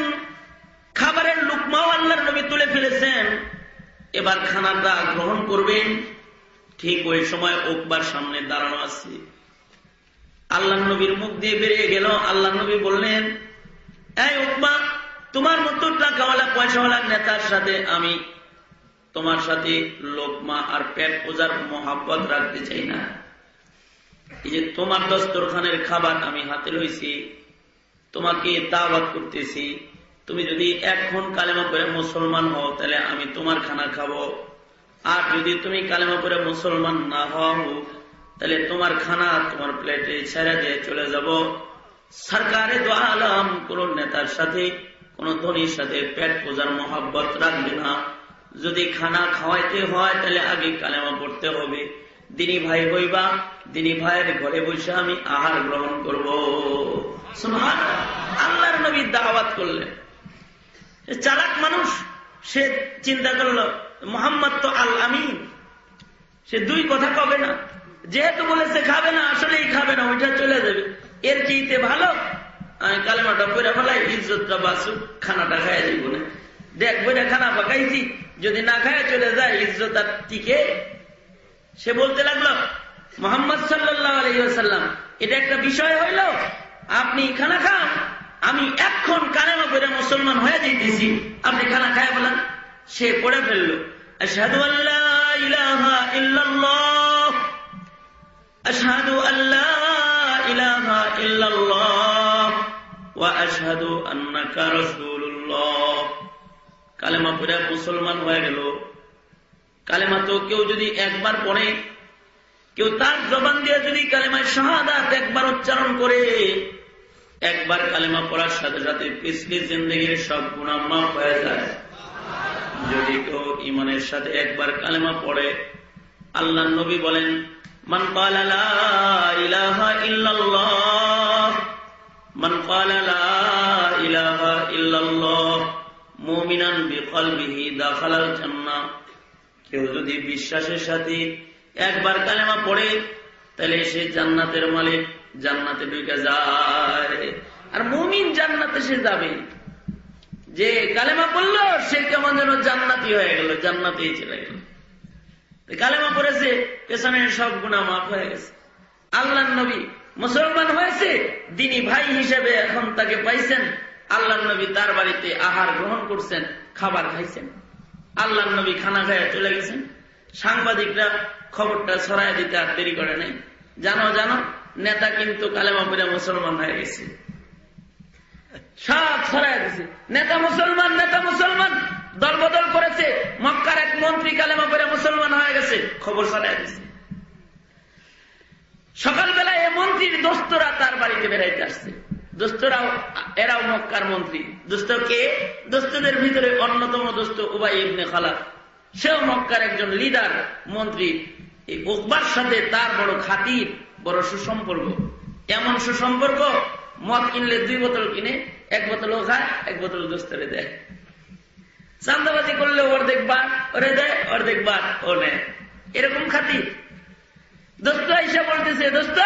খাবারের লুকমাও আল্লাহর নবী তুলে ফেলেছেন। এবার খানাটা গ্রহণ করবেন। ঠিক ওই সময় ওকবার সামনে দাঁড়ানো আছে। আল্লাহ নবীর মুখ দিয়ে বেরিয়ে গেল। আল্লাহ নবী বললেন, এই ওকমা তোমার মতো টাকাওয়ালা, পয়সাওয়ালা নেতার সাথে আমি তোমার সাথে লোকমা আর পেট পূজার মহাব্বত রাখতে চাই না। এই যে তোমার দস্তরখানের খাবার আমি হাতে লইছি, তোমাকে দাওয়াত করতেছি তুমি যদি এখন কালেমা করে মুসলমান হও, তাহলে আমি তোমার খানা খাব। আর যদি তুমি কালেমা করে মুসলমান না হও, তাহলে তোমার খানা তোমার প্লেটে ছেড়ে দিয়ে চলে যাব। সরকারে দো আলম কোন নেতার সাথে, কোন ধনির সাথে পেট পূজার মহাব্বত রাখবে না। যদি খানা খাওয়াইতে হয়, তাহলে আগে কালেমা পড়তে হবে। দিনী ভাই হইবা, দিনী ভাইয়ের ঘরে বসে আমি আহার গ্রহণ করব। আল্লাহর নবী দাওয়াত করলেন। চালাক মানুষ, সে চিন্তা করল, মোহাম্মদ তো আল আমিন সে দুই কথা কবে না, যেহেতু বলেছে খাবে না, আসলেই খাবে না, ওইটা চলে যাবে। এর চেয়েতে ভালো, আমি কালেমাটা পরে ফেলাই, ইজ্জতটা বাসুক খানাটা খাইয়া যাইব না। দেখ বইটা খানা পাকাইছি, যদি না খায় চলে যায়, ইজ্জত আর টিকে। সে বলতে লাগল, মোহাম্মদ সাল্লাহ আলহিহাল্লাম এটা একটা বিষয় হইল, আপনি খানা খান আমি এখন কালেমা করে মুসলমান হয়ে যেতেছি আপনি খানা খায় বলেন, সে পড়ে ফেলল। কালেমা পড়ে মুসলমান হয়ে গেল। কালেমা তো কেউ যদি একবার পড়ে, কেউ তার জবান দিয়ে যদি কালেমায় শাহাদাত একবার উচ্চারণ করে একবার কালেমা পড়ার সাথে সাথে পিছলি জিন্দগির সব গুণা মাফ হয়ে যায়। যদি কেউ ইমানের সাথে একবার কালেমা পড়ে, আল্লাহ নবী বলেন, মান ইল্লাল্লাহ ইল্লাল্লাহ কেউ যদি বিশ্বাসের সাথে একবার কালেমা পড়ে, তাহলে সে জান্নাতের মালিক। জান্নাতে ঢুকে যায়। আর মুমিন জান্নাতে সে যাবে। যে কালেমা পড়ল, সে কেমন যেন জান্নাতি হয়ে গেল, জান্নাতেই চলে গেল। কালেমা পড়েছে, পেছনের সব গুণা মাফ হয়ে গেছে। আল্লাহ নবী মুসলমান হয়েছে, দিনী ভাই হিসেবে এখন তাকে পাইছেন। আল্লাহ নবী তার বাড়িতে আহার গ্রহণ করছেন, খাবার খাইছেন। আল্লাহ নবী খানা খাইয়া চলে গেছেন। সাংবাদিকরা খবরটা ছড়াই দিতে আর দেরি করে নাই। জানো জানো নেতা কিন্তু কালেমা পড়ে মুসলমান হয়ে গেছে। সব ছড়াই দিছে। নেতা মুসলমান নেতা মুসলমান দল বদল করেছে। মক্কার এক মন্ত্রী কালেমা পড়ে মুসলমান হয়ে গেছে, খবর ছড়াই দিছে। সকালবেলা এ মন্ত্রীর দোস্তরা তার বাড়িতে বেড়াইতে আসছে। দোস্তরাও, এরাও মক্কার মন্ত্রী। দোস্ত কে? দোস্তদের ভিতরে অন্যতম দোস্ত উবাই ইবনে খালাফ সেও মক্কার একজন লিডার মন্ত্রী। এই উকবার সাথে তার বড় খাতির। বড় সুসম্পর্ক। এমন সুসম্পর্ক, মদ কিনলে দুই বোতল কিনে, এক বোতল খায়, এক বোতল দোস্তরে দেয়। চান্দাবাজি করলে ওর দেখবার ওরে দেয় ওর দেখবার ও নেয়। এরকম খাতির। দোস্ত এসে বলতেছে, দোস্ত,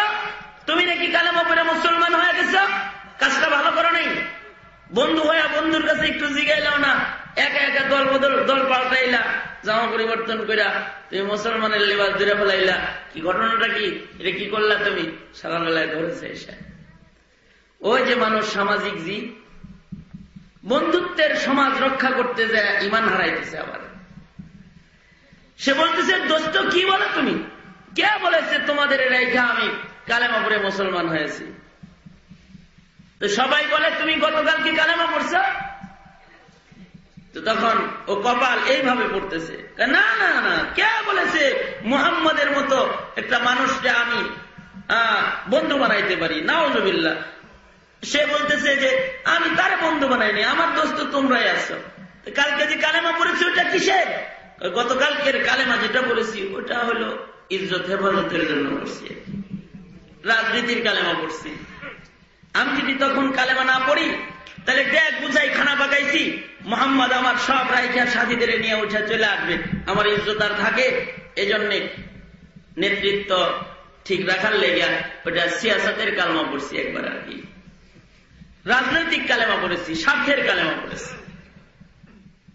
তুমি নাকি কালামা পরে মুসলমান হয়ে গেছ? কাজটা ভালো করো নাই? বন্ধু হয়ে বন্ধুর কাছে একটু জিগাইলাও না, একা একা দল বদল, দল পাল্টাইলা জামা পরিবর্তন কইরা তুমি মুসলমানের লেবাস দূরে ফেলাইলা। কি ঘটনাটা কি? এটা কি করলা তুমি? সকালবেলায় ধরেছে এসে। ওই যে মানুষ সামাজিক জি, বন্ধুত্বের সমাজ রক্ষা করতে যায়, ইমান হারাইতেছে আবার। সে বলতেছে, দোস্ত, কি বলো তুমি? কে বলেছে তোমাদের রেখা আমি কালেমা পড়ে মুসলমান হয়েছি? তো সবাই বলে, তুমি গতকাল কি কালেমা পড়ছ? তো তখন ও কপাল এইভাবে পড়তেছে। না না না, কে বলেছে মুহাম্মদের মতো একটা মানুষকে আমি বন্ধু বানাইতে পারি? নাওজবিল্লা সে বলতেছে যে, আমি তার বন্ধু বানাইনি, আমার দোস্ত তোমরাই আছো। কালকে যে কালেমা পড়েছি, ওটা কিসের? গতকালকের কালেমা যেটা বলেছি ওটা হলো ইজ্জত, হেফাজতের জন্য করছি রাজনীতির কালেমা পড়ছি। আমি যদি তখন কালেমা না পড়ি তাহলে ডেক বুঝাই খানা পাকাইছি মোহাম্মদ আমার সব রাইখা সাথীদের নিয়ে উঠে চলে আসবে। আমার ইজ্জত আর থাকে, এজন্যে নেতৃত্ব ঠিক রাখার লেগে ওটা সিয়াসতের কালেমা পড়ছি একবার আর কি। রাজনৈতিক কালেমা পড়েছি, স্বার্থের কালেমা পড়েছি।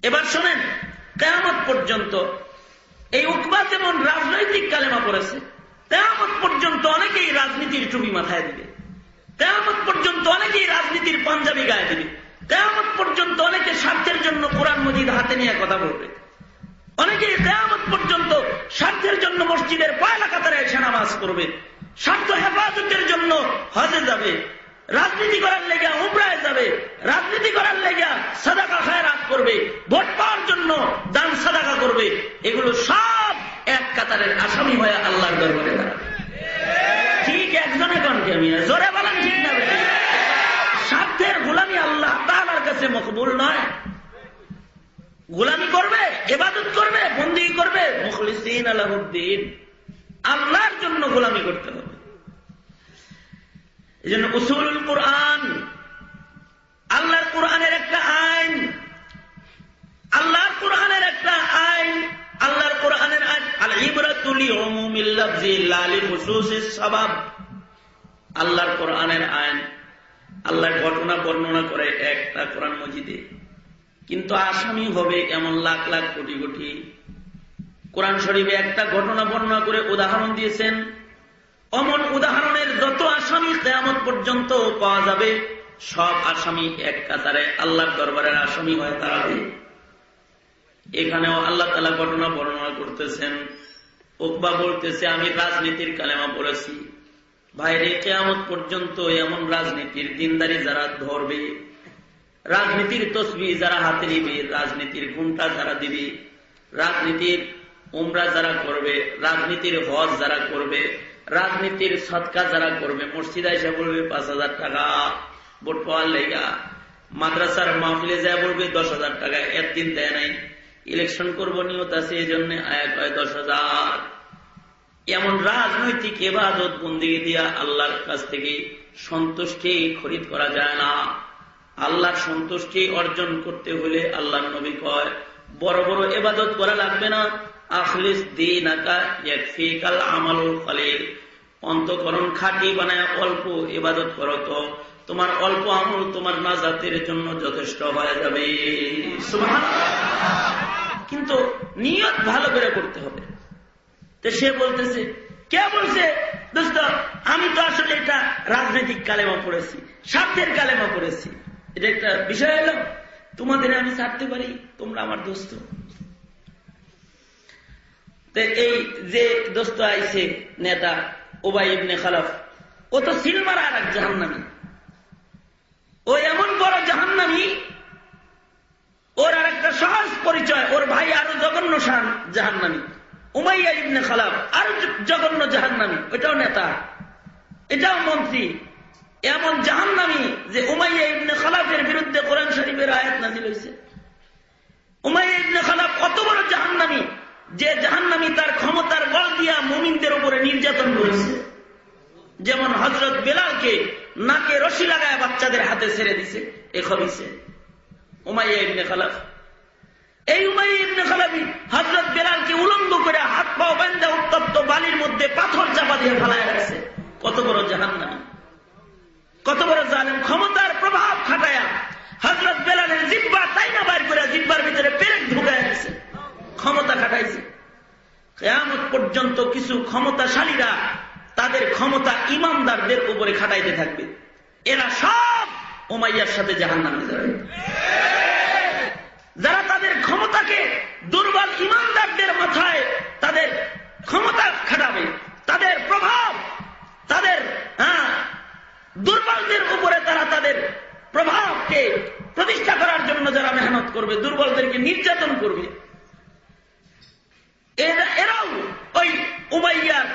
এবার শোনেন কেমন পর্যন্ত এই উকবা যেমন রাজনৈতিক কালেমা পড়েছে তেমন পর্যন্ত অনেকেই রাজনীতির টুপি মাথায় দিবে। তেমন পর্যন্ত অনেকেই রাজনীতির পাঞ্জাবি গায়ে দিবে। তেমন পর্যন্ত অনেকে স্বার্থের জন্য কোরআন মজিদ হাতে নিয়ে কথা বলবে। অনেকে তেমন পর্যন্ত স্বার্থের জন্য মসজিদের পয়লা কাতারে নামাজ করবে স্বার্থ হেফাজতের জন্য হজে যাবে। রাজনীতি করার লেগা উমরায় যাবে। রাজনীতি করার লেগা সাদাকা খায়রাত করবে। ভোট পাওয়ার জন্য দান সাদাকা করবে। এগুলো সব এক কাতারের আসামি হয়ে আল্লাহর দরবারে দাঁড়াবে। ঠিক একজনে কনকে আমি? জোরে বলেন ঠিক না স্বার্থের গোলামি আল্লাহ তাহার কাছে মকবুল নয়। গোলামি করবে এবাদত করবে, বন্দি করবে, মুখলিসিন আলাহদ্দিন আল্লাহর জন্য গোলামি করতে হবে। এই জন্য উসুল কোরআন, আল্লাহর কোরআনের একটা আইন, আল্লাহর কোরআনের একটা আইন আল্লাহর কোরআনের আইন আল ইবরাতুলি আল্লাহর কোরআনের আইন আল্লাহর ঘটনা বর্ণনা করে একটা কোরআন মজিদে। কিন্তু আসামি হবে এমন লাখ লাখ কোটি কোটি। কোরআন শরীফে একটা ঘটনা বর্ণনা করে উদাহরণ দিয়েছেন। অমন উদাহরণের যত আসামি কেয়ামত পর্যন্ত পাওয়া যাবে, সব আসামি এক কাতারে আল্লাহর দরবারের আসামি হয়ে দাঁড়াবে। এখানেও আল্লাহ তালা ঘটনা বর্ণনা করতেছেন ওকবা বলতেছে আমি রাজনীতির কালেমা পড়েছি। ভাইরে, কেয়ামত পর্যন্ত এমন রাজনীতির দিনদারি যারা ধরবে, রাজনীতির তসবি যারা হাতে নিবি, রাজনীতির ঘুমটা যারা দিবি, রাজনীতির উমরা যারা করবে, রাজনীতির হজ যারা করবে, রাজনীতির সৎকা যারা করবে, মসজিদা এসে বলবে পাঁচ হাজার টাকা, ভোট পাওয়ার লেগা, মাদ্রাসার মাহফিলে যা বলবে দশ হাজার টাকা, একদিন দেয় নাই। ইলেকশন করব নিয়ত আছে এই জন্য আয়া কয় দশ হাজার। এমন রাজনৈতিক এবাদত বন্দি দিয়া আল্লাহর কাছ থেকে সন্তুষ্টি খরিদ করা যায় না। আল্লাহর সন্তুষ্টি অর্জন করতে হলে আল্লাহ নবী কয়, বড় বড় এবাদত করা লাগবে না। আখলিস দিন আকাল আমালুল খালিল। অন্তকরণ খাটি বানায় অল্প এবাদত করো তো। তোমার অল্প আমল তোমার না নাজাতের জন্য যথেষ্ট হয়ে যাবে। কিন্তু নিয়ত ভালো করে করতে হবে। তো সে বলতেছে, কে বলছে? দোস্ত, আমি তো আসলে এটা রাজনৈতিক কালেমা পড়েছি, স্বার্থের কালেমা পড়েছি। এটা একটা বিষয় এলো তোমাদের আমি ছাড়তে পারি, তোমরা আমার দোস্ত। এই যে দোস্ত আইছে, নেতা ওবাই ইবনে খালাফ, ও তো সিলমার আর এক জাহান্নামি। ও এমন বড় জাহান্নামি ওর আর একটা সহজ পরিচয়, ওর ভাই আরও জঘন্য জাহান্নামি। উমাইয়া ইবনে খালাফ আরও জঘন্য জাহান্নামি ওইটাও নেতা। এটাও মন্ত্রী। এমন জাহান্নামি যে উমাইয়া ইবনে খালাফের বিরুদ্ধে কোরআন শরীফের আয়াত নাজিল হয়েছে উমাইয়া ইবনে খালাফ কত বড় জাহান্নামি যে জাহান্নামি তার ক্ষমতার বল দিয়া মুমিনদের উপরে নির্যাতন করেছে। যেমন হজরত বেলালকে নাকে রশি লাগায় বাচ্চাদের হাতে ছেড়ে দিছে, এ খবিছে উমাইয়া ইবনে খালাফ। এই উমাই ইবনে হজরত বেলালকে উলঙ্গ করে হাত উত্তপ্ত বালির মধ্যে পাথর চাপা দিয়ে ফেলায় রাখছে কত বড় জাহান্নামি। কত বড় জানেন ক্ষমতার প্রভাব খাটায়া হজরত বেলালের জিব্বা তাই না করে জিব্বার ভিতরে পেরেক ঢুকায় ক্ষমতা খাটাইছে। কেয়ামত পর্যন্ত কিছু ক্ষমতাশালীরা তাদের ক্ষমতা ইমানদারদের উপরে খাটাইতে থাকবে। এরা সব ওমাইয়ার সাথে জাহান নামে যাবে। যারা তাদের ক্ষমতাকে দুর্বল ইমানদারদের মাথায় তাদের ক্ষমতা খাটাবে, তাদের প্রভাব, তাদের হ্যাঁ দুর্বলদের উপরে তারা তাদের প্রভাবকে প্রতিষ্ঠা করার জন্য যারা মেহনত করবে, দুর্বলদেরকে নির্যাতন করবে এরাও ওই উমাইয়ার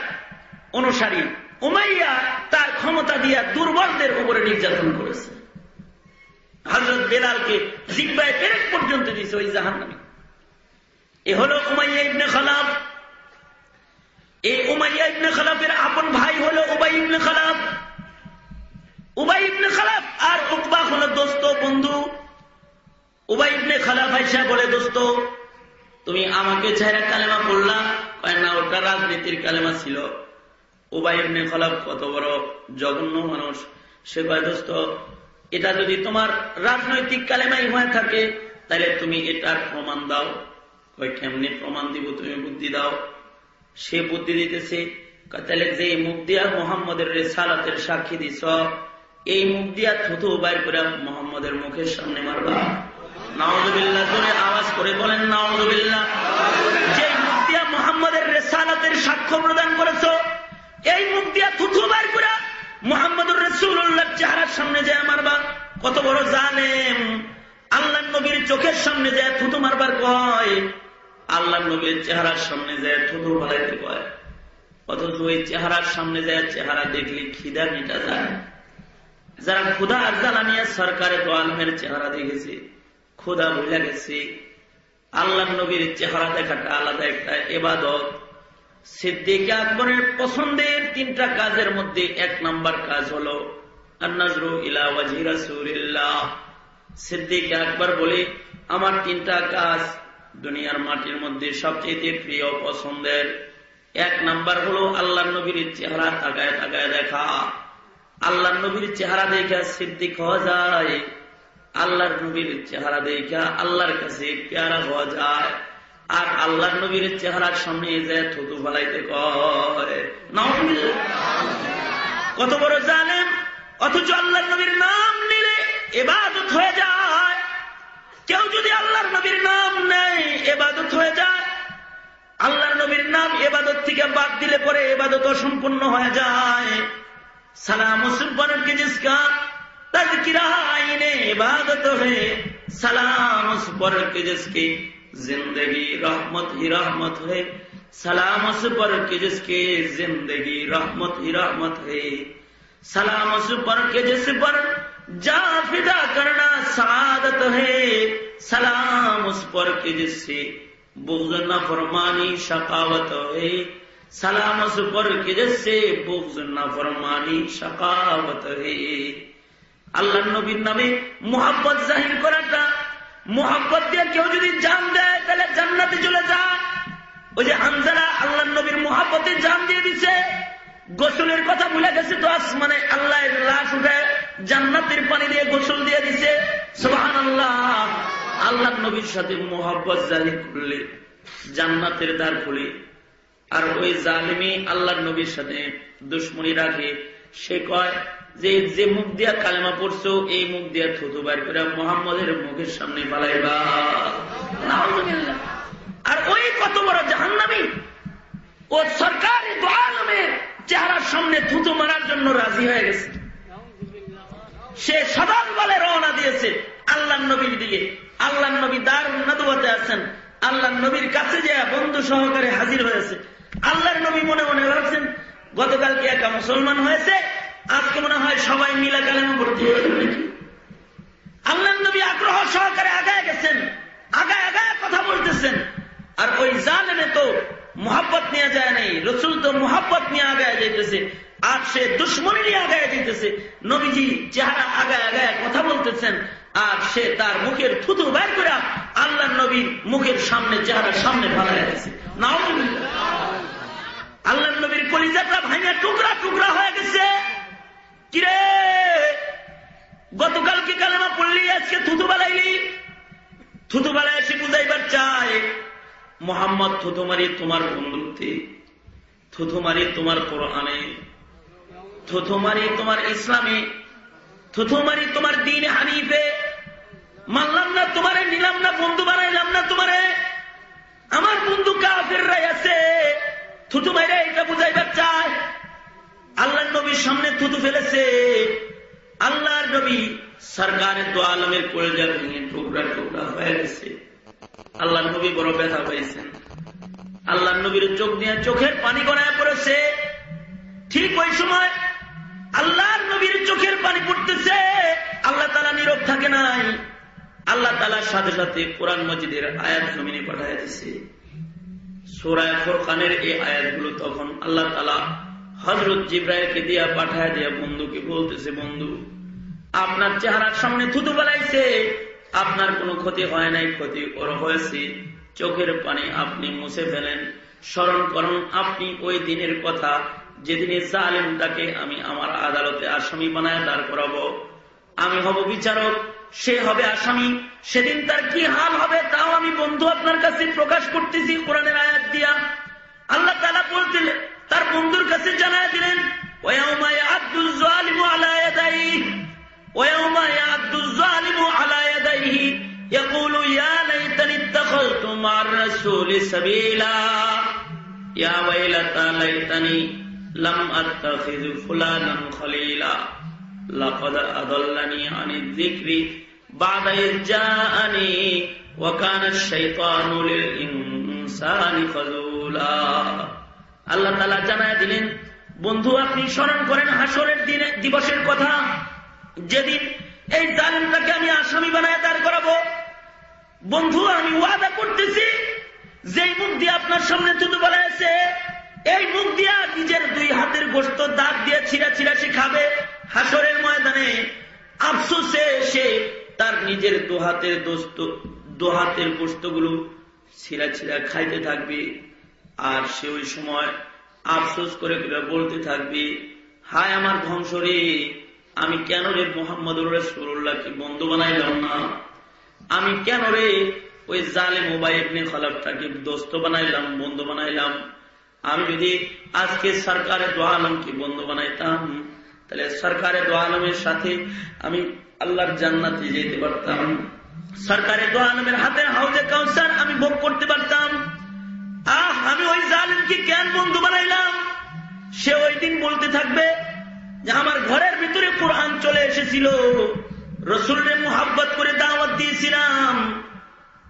অনুসারী। উমাইয়া তার ক্ষমতা দিয়া দুর্বলদের উপরে নির্যাতন করেছে। হজরত বেলালকে জিব্বায় পেরেক পর্যন্ত দিয়েছে ওই জাহান নামে এ হল উমাইয়া ইবনে খালাফ এই উমাইয়া ইবনে খালাফের আপন ভাই হলো উবাই ইবনে খালাফ উবাই ইবনে খালাফ আর উকবা হলো দোস্ত, বন্ধু। উবাই ইবনে খালাফ আইসা বলে, দোস্ত, তুমি আমাকে ছেড়ে কালেমা পড়লাম না, ওটা রাজনীতির কালেমা ছিল। উবাই ইবনে খালাফ কত বড় জঘন্য মানুষ। সে কয়, দোস্ত এটা যদি তোমার রাজনৈতিক কালেমাই হয়ে থাকে তাহলে তুমি এটার প্রমাণ দাও। কেমনি প্রমাণ দিব? তুমি বুদ্ধি দাও। সে বুদ্ধি দিতেছে তাহলে যে মুখ দিয়া মোহাম্মদের রেসালাতের সাক্ষী দিছ, এই মুখ দিয়া থুথু বাইর করে মোহাম্মদের মুখের সামনে মারবা। নাওজবিল্লা জোরে আওয়াজ করে বলেন নাওজবিল্লা যে মুখ দিয়া মোহাম্মদের রেসালাতের সাক্ষ্য প্রদান করেছ, এই মুখ দিয়া থুথু বাইর করে মোহাম্মদুর রসুল্লাহ চেহারার সামনে যায় মারবা কত বড় জানেম আল্লাহ নবীর চোখের সামনে যায় থুতু মারবার কয় আল্লাহ নবীর চেহারার সামনে যায় থুতু ভালাইতে কয়। অথচ ওই চেহারার সামনে যায় চেহারা দেখলে খিদা মিটা যায়। যারা ক্ষুধা আর জ্বালানিয়া সরকারে তো আলমের চেহারা দেখেছে, ক্ষুধা বুঝা গেছে। আল্লাহ নবীর চেহারা দেখাটা আলাদা একটা এবাদত। সিদ্দিক আকবরের পছন্দের তিনটা কাজের মধ্যে এক নাম্বার কাজ হল সিদ্দিক আকবর বলে, আমার তিনটা কাজ দুনিয়ার মাটির মধ্যে সবচেয়ে প্রিয় পছন্দের। এক নাম্বার হলো আল্লাহ নবীর চেহারা তাকায় তাকায় দেখা। আল্লাহ নবীর চেহারা দেখা সিদ্দিক হওয়া যায়। আল্লাহর নবীর চেহারা দেখা আল্লাহর কাছে পেয়ারা হওয়া যায়। আর আল্লাহ নবীর চেহারার সামনে যে থুতু ফলাইতে কত বড় জানেন অথচ আল্লাহ নবীর নাম নিলে এবাদত হয়ে যায়। কেউ যদি আল্লাহর নবীর নাম নেয় এবাদত হয়ে যায়। আল্লাহ নবীর নাম এবাদত থেকে বাদ দিলে পরে এবাদত অসম্পূর্ণ হয়ে যায়। সালাম সুব্বানকে জিসকা তার কিরা আইনে এবাদত হয়ে। সালাম সুব্বানকে জিসকে زندگی رحمت ہی رحمت ہے سلام اس پر کہ جس کے زندگی رحمت ہی رحمت ہے۔ سلام اس پر کہ جس پر جا فدا کرنا سعادت ہے۔ سلام اس پر کہ جس سے بغض نافرمانی شقاوت ہے۔ سلام اس پر کہ جس سے بغض نافرمانی شقاوت ہے۔ اللہ نبی نبی محبت کو کرتا মোহাম্মত দিয়ে কেউ যদি জান দেয়, তাহলে জান্নাতে চলে যা। ওই যে হানজালা আল্লাহ নবীর মোহাম্মতে জান দিয়ে দিছে। গোসলের কথা ভুলে গেছে তো মানে আল্লাহ লাশ উঠে জান্নাতের পানি দিয়ে গোসল দিয়ে দিছে। সোহান আল্লাহ আল্লাহ নবীর সাথে মোহাম্মত জাহির করলে জান্নাতের দ্বার খুলে। আর ওই জালিমি আল্লাহ নবীর সাথে দুশ্মনী রাখে। সে কয় যে যে মুখ দিয়া কালেমা পড়ছো, এই মুখ দিয়া থুতু বার করে মোহাম্মদের মুখের সামনে পালাইবা আর ওই কত বড় জাহান্নামি? ও সরকারি দোয়ালমের চেহারার সামনে থুতু মারার জন্য রাজি হয়ে গেছে। সে সদল বলে রওনা দিয়েছে আল্লাহ নবীর দিকে। আল্লাহ নবী দার নদুয়াতে আছেন। আল্লাহ নবীর কাছে যে বন্ধু সহকারে হাজির হয়েছে। আল্লাহর নবী মনে মনে ভাবছেন গতকালকে একা মুসলমান হয়েছে? আজকে মনে হয় সবাই মিলা কালেমা আল্লাহ নবী আগ্রহ সহকারে আগায় গেছেন, আগায় আগায় কথা বলতেছেন। আর ওই জালেমে তো মোহাব্বত নিয়ে যায় নাই, রসুল তো মোহাব্বত নিয়ে আগায় যাইতেছে, আর সে দুশ্মনী আগায় যেতেছে নবীজি চেহারা আগায় আগায় কথা বলতেছেন, আর সে তার মুখের থুতু বাইর করে আল্লাহ নবীর মুখের সামনে, চেহারার সামনে ভালো গেছে আল্লাহ নবীর কলিজাটা ভাঙা টুকরা টুকরা হয়ে গেছে। কিরে? গতকালকে কালেমা পড়লি, আজকে থুতু বালাইলি থুতু বালাই এসে বুঝাইবার চায় মোহাম্মদ থুতু মারি তোমার বন্ধুত্বে, থুতু মারি তোমার কোরআনে, থুতু মারি তোমার ইসলামে, থুতু মারি তোমার দিন হানিফে। মানলাম না তোমারে, নিলাম না বন্ধু বানাইলাম না তোমারে। আমার বন্ধু কাফেররাই আছে। থুতু মাইরা এটা বুঝাইবার চায় আল্লাহ নবীর সামনে থুতু ফেলেছে। আল্লাহর নবী সরকারের তো আলমের কলেজা ভেঙে টুকরা টুকরা হয়ে গেছে। আল্লাহ নবী বড় ব্যথা পাইছেন আল্লাহ নবীর চোখ দিয়ে চোখের পানি গড়ায় পড়েছে। ঠিক ওই সময় আল্লাহর নবীর চোখের পানি পড়তেছে। আল্লাহ তালা নীরব থাকে নাই। আল্লাহ তালার সাথে সাথে কোরআন মজিদের আয়াত জমিনে পাঠায় দিছে। সোরায় ফোরখানের এই আয়াতগুলো তখন আল্লাহ তালা হজরত জিব্রাইলকে দিয়া পাঠায় দিয়া বন্ধুকে বলতেছে, বন্ধু, আপনার চেহারার সামনে থুতু বেলাইছে। আপনার কোনো ক্ষতি হয় নাই, ক্ষতি ওর হয়েছে। চোখের পানি আপনি মুছে ফেলেন। স্মরণ করুন, আপনি ওই দিনের কথা। যেদিনে জালেমটাকে আমি আমার আদালতে আসামি বানায় দাঁড় করাবো। আমি হব বিচারক, সে হবে আসামি। সেদিন তার কি হাল হবে, তাও আমি বন্ধু আপনার কাছে প্রকাশ করতেছি কোরআনের আয়াত দিয়া। আল্লাহ তালা বলছিলেন তার বন্ধুর কাছে জানায় দিলেন ওয়াউমায় আব্দুল জালিমু আলা ইয়াদাইহি ওয়াউমায় আব্দুল জালিমু আলা ইয়াদাইহি ইয়াকুলু ইয়া লাইতানি ইত্তাখাযতু মা'আর রাসূলি সাবিলা ইয়া ওয়াইলাতা লাইতানি লাম আত্তাখিয ফুলানান খলীলা লাকাদ আদাল্লানি আনিয যিকরি বা'দা ইয জাআনি ওয়া কানা আশ-শাইতানু লিল ইনসানি খাযুলা আল্লাহ তালা জানায় দিলেন, বন্ধু, আপনি স্মরণ করেন হাসরের দিনে, দিবসের কথা। যেদিন এই জালিমটাকে আমি আসামি বানায় দাঁড় করাবো। বন্ধু, আমি ওয়াদা করতেছি, যেই মুখ দিয়ে আপনার সামনে তুতু বলাইছে এই মুখ দিয়া নিজের দুই হাতের গোস্ত দাঁত দিয়ে ছিঁড়া ছিঁড়া সে খাবে হাসরের ময়দানে। আফসোসে সে তার নিজের দোহাতের দোস্ত দোহাতের গোস্তগুলো ছিঁড়া ছিঁড়া খাইতে থাকবে। আর সে ওই সময় আফসোস করে বলতে থাকবে, হায় আমার ধ্বংস রে আমি কেন রে মোহাম্মদুর রসুল্লাহকে বন্ধু বানাইলাম না? আমি কেন রে ওই জালে মোবাইল খালাফটাকে দোস্ত বানাইলাম, বন্ধু বানাইলাম? আমি যদি আজকে সরকারের দোয়ালমকে বন্ধু বানাইতাম? তাহলে সরকারের দোয়ালমের সাথে আমি আল্লাহর জান্নাতে যেতে পারতাম। সরকারের দোয়ালমের হাতে হাউজে কাউসার আমি ভোগ করতে পারতাম। আহ, আমি ওই জালিমকে কেন বন্ধু বানাইলাম। সে ওই দিন বলতে থাকবে যে, আমার ঘরের ভিতরে কোরআন চলে এসেছিল। রসুলরে মোহাব্বত করে দাওয়াত দিয়েছিলাম।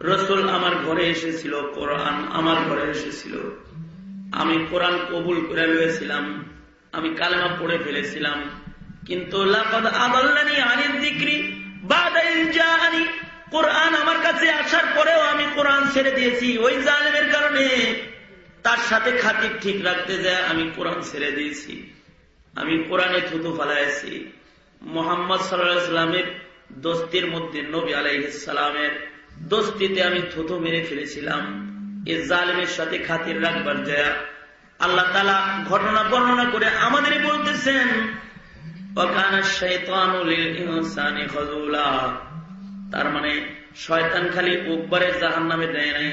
রসুল আমার ঘরে এসেছিল, কোরআন আমার ঘরে এসেছিল। আমি কোরআন কবুল করে রয়েছিলাম আমি কালেমা পড়ে ফেলেছিলাম। কিন্তু আদাল্লানি আনির দিক্রি বাদাইনি কোরআন আমার কাছে আসার পরেও আমি কোরআন ছেড়ে দিয়েছি। ওই জালেমের কারণে তার সাথে খাতির ঠিক রাখতে যায়, আমি কোরআন ছেড়ে দিয়েছি। আমি কোরআনে থুতু ফালাইছি। মোহাম্মদ সাল্লামের দোস্তির মধ্যে নবী আলাইসালামের দোস্তিতে আমি থুতু মেরে ফেলেছিলাম। এ জালেমের সাথে খাতির রাখবার যায়। আল্লাহ তালা ঘটনা বর্ণনা করে আমাদের বলতেছেন তার মানে শয়তান খালি উপবারের জাহান নামে দেয় নাই।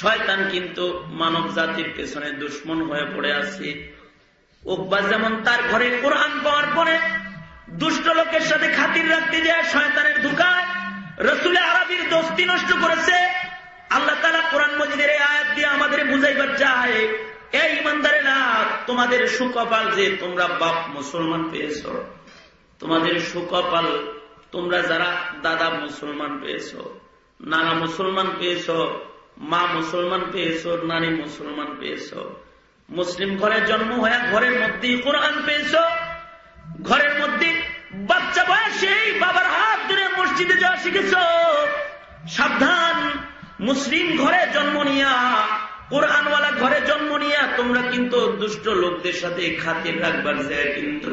শয়তান কিন্তু মানব জাতির পেছনে দুশ্মন হয়ে পড়ে আছে। উকবা যেমন তার ঘরে কোরআন পাওয়ার পরে দুষ্ট লোকের সাথে খাতির রাখতে যায়, শয়তানের ধুকায়। রসুলে আরবির দোস্তি নষ্ট করেছে। আল্লাহ তালা কোরআন মজিদের এই আয়াত দিয়ে আমাদের বুঝাইবার চায় এই ইমানদারেরা তোমাদের সুকপাল যে তোমরা বাপ মুসলমান পেয়েছ, তোমাদের সুকপাল তোমরা যারা দাদা মুসলমান পেয়েছ, নানা মুসলমান পেয়েছ, মা মুসলমান পেয়েছ, নানি মুসলমান পেয়েছ, মুসলিম ঘরে জন্ম হয়ে ঘরের মধ্যে কোরআন পেয়েছ, ঘরের মধ্যে বাচ্চা বয়সেই বাবার হাত ধরে মসজিদে যাওয়া শিখেছ, সাবধান, মুসলিম ঘরে জন্ম নিয়া, কোরআনওয়ালা ঘরে জন্ম নিয়া, তোমরা কিন্তু দুষ্ট লোকদের সাথে খাতির রাখবার যায় কিন্তু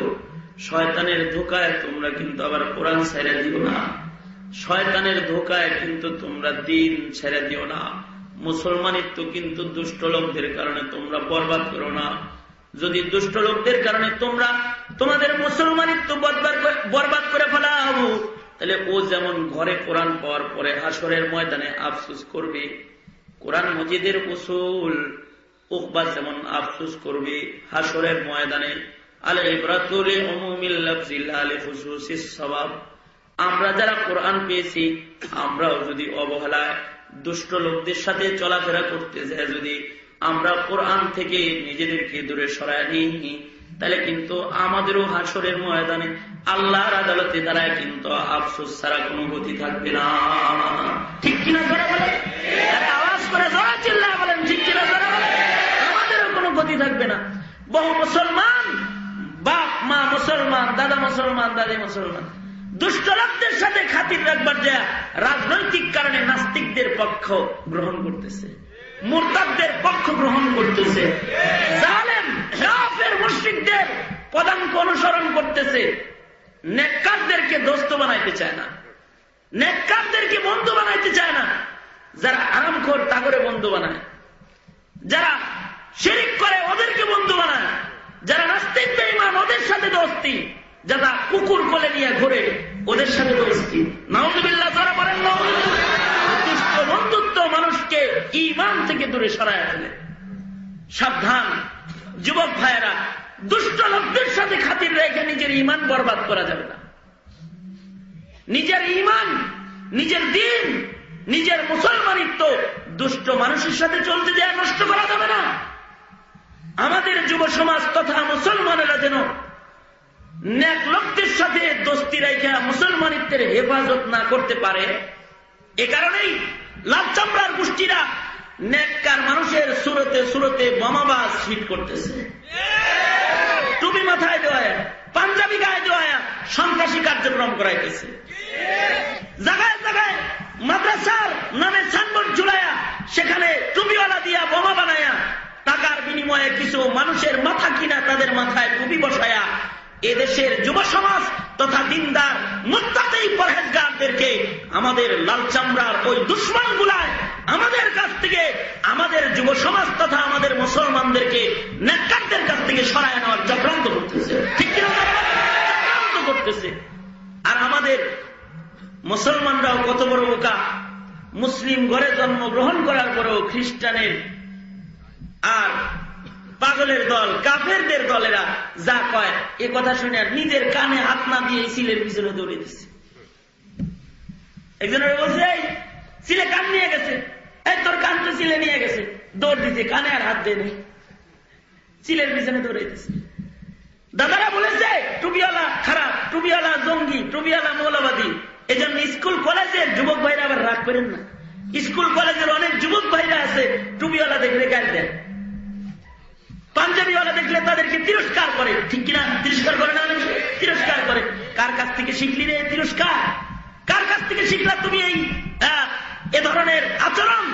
শয়তানের ধোকায় তোমরা কিন্তু আবার কোরআন ছেড়ে দিও না। শয়তানের ধোকায় কিন্তু তোমরা দিন ছেড়ে দিও না। মুসলমানিত্ব কিন্তু দুষ্ট লোকদের কারণে তোমরা বরবাদ করো না। যদি দুষ্ট লোকদের কারণে তোমরা তোমাদের মুসলমানিত্ব বরবাদ করে ফেলাবো তাহলে ও যেমন ঘরে কোরআন পাওয়ার পরে হাসরের ময়দানে আফসুস করবে, কোরআন মজিদের উসুল উকবা যেমন আফসুস করবে হাসরের ময়দানে আমরা যারা কোরআন পেয়েছি, আমরাও যদি অবহেলায় দুষ্ট লোকদের সাথে চলাফেরা করতে যায় যদি আমরা কোরআন থেকে নিজেদেরকে দূরে সরায় নিই, তাহলে কিন্তু আমাদেরও হাসরের ময়দানে আল্লাহর আদালতে দ্বারায় কিন্তু আফসোস ছাড়া কোনো গতি থাকবে না। ঠিক কিনা আওয়াজ করে জোরা চিল্লা বলেন, ঠিক কিনা আমাদেরও কোনো গতি থাকবে না। বহু মুসলমান বাপ, মা মুসলমান, দাদা মুসলমান, দাদি মুসলমান। দুষ্ট সাথে খাতির রাখবার যা রাজনৈতিক কারণে নাস্তিকদের পক্ষ গ্রহণ করতেছে। মোরতাবদের পক্ষ গ্রহণ করতেছে। জালেম পদাঙ্ক অনুসরণ করতেছে। নেককারদেরকে দোস্ত বানাইতে চায় না। নেককারদেরকে বন্ধু বানাইতে চায় না। যারা আরাম খোর তাগরে বন্ধু বানায়। যারা শিরিক করে ওদেরকে বন্ধু বানায় যারা নাস্তিক বেঈমান ওদের সাথে দোস্তি যারা কুকুর কোলে নিয়ে ঘুরে, ওদের সাথে দোস্তি নাউজুবিল্লাহ, যারা দুষ্ট বন্ধুত্ব মানুষকে ইমান থেকে দূরে সরায় ফেলে। সাবধান, যুবক ভাইয়েরা, দুষ্ট লোকদের সাথে খাতির রেখে নিজের ইমান বরবাদ করা যাবে না। নিজের ইমান নিজের দিন, নিজের মুসলমানিত্ব দুষ্ট মানুষের সাথে চলতে দেওয়া নষ্ট করা যাবে না। আমাদের যুব সমাজ তথা মুসলমানেরা যেন লোকদের সাথে দোস্তি মুসলমানিত্বের হেফাজত না করতে পারে, এ কারণেই লাভ চামড়ার গোষ্ঠীরা মানুষের সুরতে সুরতে বোমাবাজ হিট করতেছে। টুপি মাথায় দেওয়া পাঞ্জাবি গায়ে দেওয়া সন্ত্রাসী কার্যক্রম করাইতেছে। জায়গায় জায়গায় মাদ্রাসার নামে সানবোর্ড ঝুলাইয়া সেখানে টুপিওয়ালা দিয়া বোমা বানায়া টাকার বিনিময়ে কিছু মানুষের মাথা কিনা তাদের মাথায় টুপি বসায়া এদেশের যুব সমাজ তথা দিনদার মুক্তাতেই পরহেজগারদেরকে আমাদের লাল চামড়ার ওই দুশ্মন গুলায় আমাদের কাছ থেকে, আমাদের যুব সমাজ তথা আমাদের মুসলমানদেরকে নেকারদের কাছ থেকে সরায় নেওয়ার চক্রান্ত করতেছে। ঠিক চক্রান্ত করতেছে। আর আমাদের মুসলমানরাও কত বড় বোকা। মুসলিম ঘরে জন্মগ্রহণ করার পরেও খ্রিস্টানের আর পাগলের দল, কাফেরদের দলেরা যা কয়, এ কথা শুনে আর নিজের কানে হাত না দিয়ে সিলের পিছনে দৌড়ে দিচ্ছে একজনের বলছে, এই, সিলে কান নিয়ে গেছে। এই, তোর কান তো সিলে নিয়ে গেছে। দৌড় দিতে, কানে আর হাত দেয় সিলের পিছনে দৌড়ে দিচ্ছে দাদারা বলেছে টুবিওয়ালা খারাপ টুবিওয়ালা জঙ্গি টুবিওয়ালা মৌলবাদী। এজন্য স্কুল, কলেজের যুবক ভাইরা আবার রাগ করেন না। স্কুল, কলেজের অনেক যুবক ভাইরা আছে টুবিওয়ালা দেখলে গাল দেন। পাঞ্জাবিওয়ালা দেখলে তাদেরকে তিরস্কার করে। ঠিক কিনা? তিরস্কার করে না তিরস্কার করে। কার কাছ থেকে শিখলি রে তিরস্কার? কার কাছ থেকে শিখলা তুমি এই এ ধরনের আচরণ?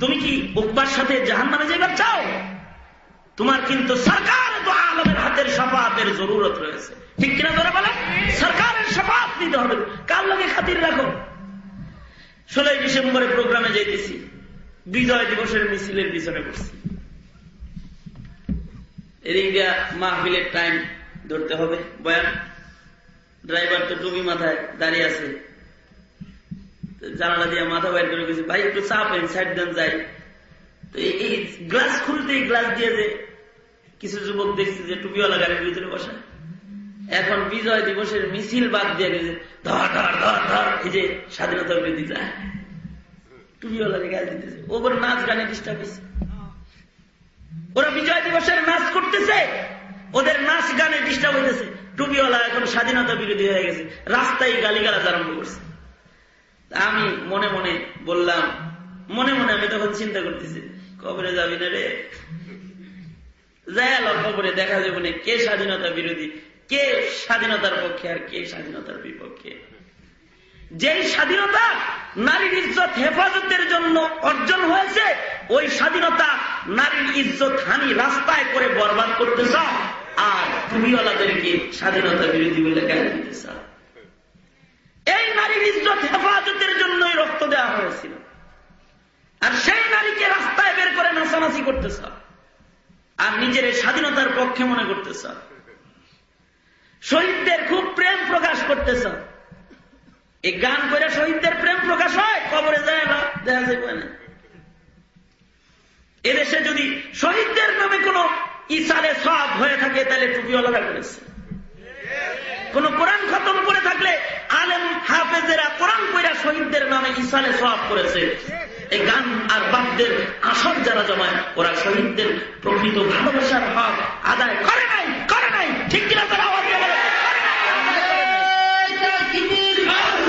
তুমি কি উকবার সাথে জাহান নামে যাইবার চাও? তোমার কিন্তু সরকার আলমের হাতের সফাতের জরুরত রয়েছে। ঠিক কিনা ধরে বলে সরকারের সফাত নিতে হবে। কার লোকে খাতির রাখো? ষোলোই ডিসেম্বরে প্রোগ্রামে যাইতেছি। বিজয় দিবসের মিছিলের পিছনে করছি এদিকে মাহফিলের টাইম ধরতে হবে। বয়ান ড্রাইভার তো টুপি মাথায় দাঁড়িয়ে আছে। জানালা দিয়ে মাথা বাইর করে গেছি ভাই, একটু চাপেন সাইড দেন যাই। এই গ্লাস খুলতে গ্লাস দিয়ে যে কিছু যুবক দেখছি যে টুপিওয়ালা গাড়ির ভিতরে বসা। এখন বিজয় দিবসের মিছিল বাদ দিয়ে গেছে ধর ধর ধর ধর। এই যে স্বাধীনতা বৃদ্ধি টুপিওয়ালা গাছ দিতেছে। ওপর নাচ গানে ডিস্টার্ব হয়েছে ওরা বিজয় দিবসের নাচ করতেছে। ওদের নাচ গানে ডিস্টার্ব হইতেছে। টুপিওয়ালা এখন স্বাধীনতা বিরোধী হয়ে গেছে। রাস্তায় গালিগালাজ আরম্ভ করছে। আমি মনে মনে বললাম, মনে মনে আমি তখন চিন্তা করতেছি, কবরে যাবি না রে? যায় লক্ষ্য করে দেখা যাবে কে স্বাধীনতা বিরোধী, কে স্বাধীনতার পক্ষে আর কে স্বাধীনতার বিপক্ষে। যেই স্বাধীনতা নারীর ইজ্জত হেফাজতের জন্য অর্জন হয়েছে, ওই স্বাধীনতা নারীর ইজ্জত হানি রাস্তায় করে বরবাদ করতে চাও, আর তুমিওয়ালাদেরকে স্বাধীনতা বিরোধী বলে গায়ে দিতে চাও? এই নারীর ইজ্জত হেফাজতের জন্যই রক্ত দেওয়া হয়েছিল। আর সেই নারীকে রাস্তায় বের করে নাচানাচি করতেছ আর নিজের স্বাধীনতার পক্ষে মনে করতেছ শহীদদের খুব প্রেম প্রকাশ করতেছ এই গান করে শহীদদের প্রেম প্রকাশ হয়, কবরে যায় না, দেখা যায় না। এদেশে যদি শহীদদের নামে কোন ইসারে সব হয়ে থাকে, তাহলে টুপিওয়ালারা করেছে। কোন কোরআন খতম করে থাকলে আলেম হাফেজেরা কোরআন কইরা শহীদদের নামে ইসালে সব করেছে। এই গান আর বাপদের আসর যারা জমায়, ওরা শহীদদের প্রকৃত ভালোবাসার হক আদায় করে নাই করে নাই। ঠিক কিনা তারা আওয়াজ? বলে শোনেন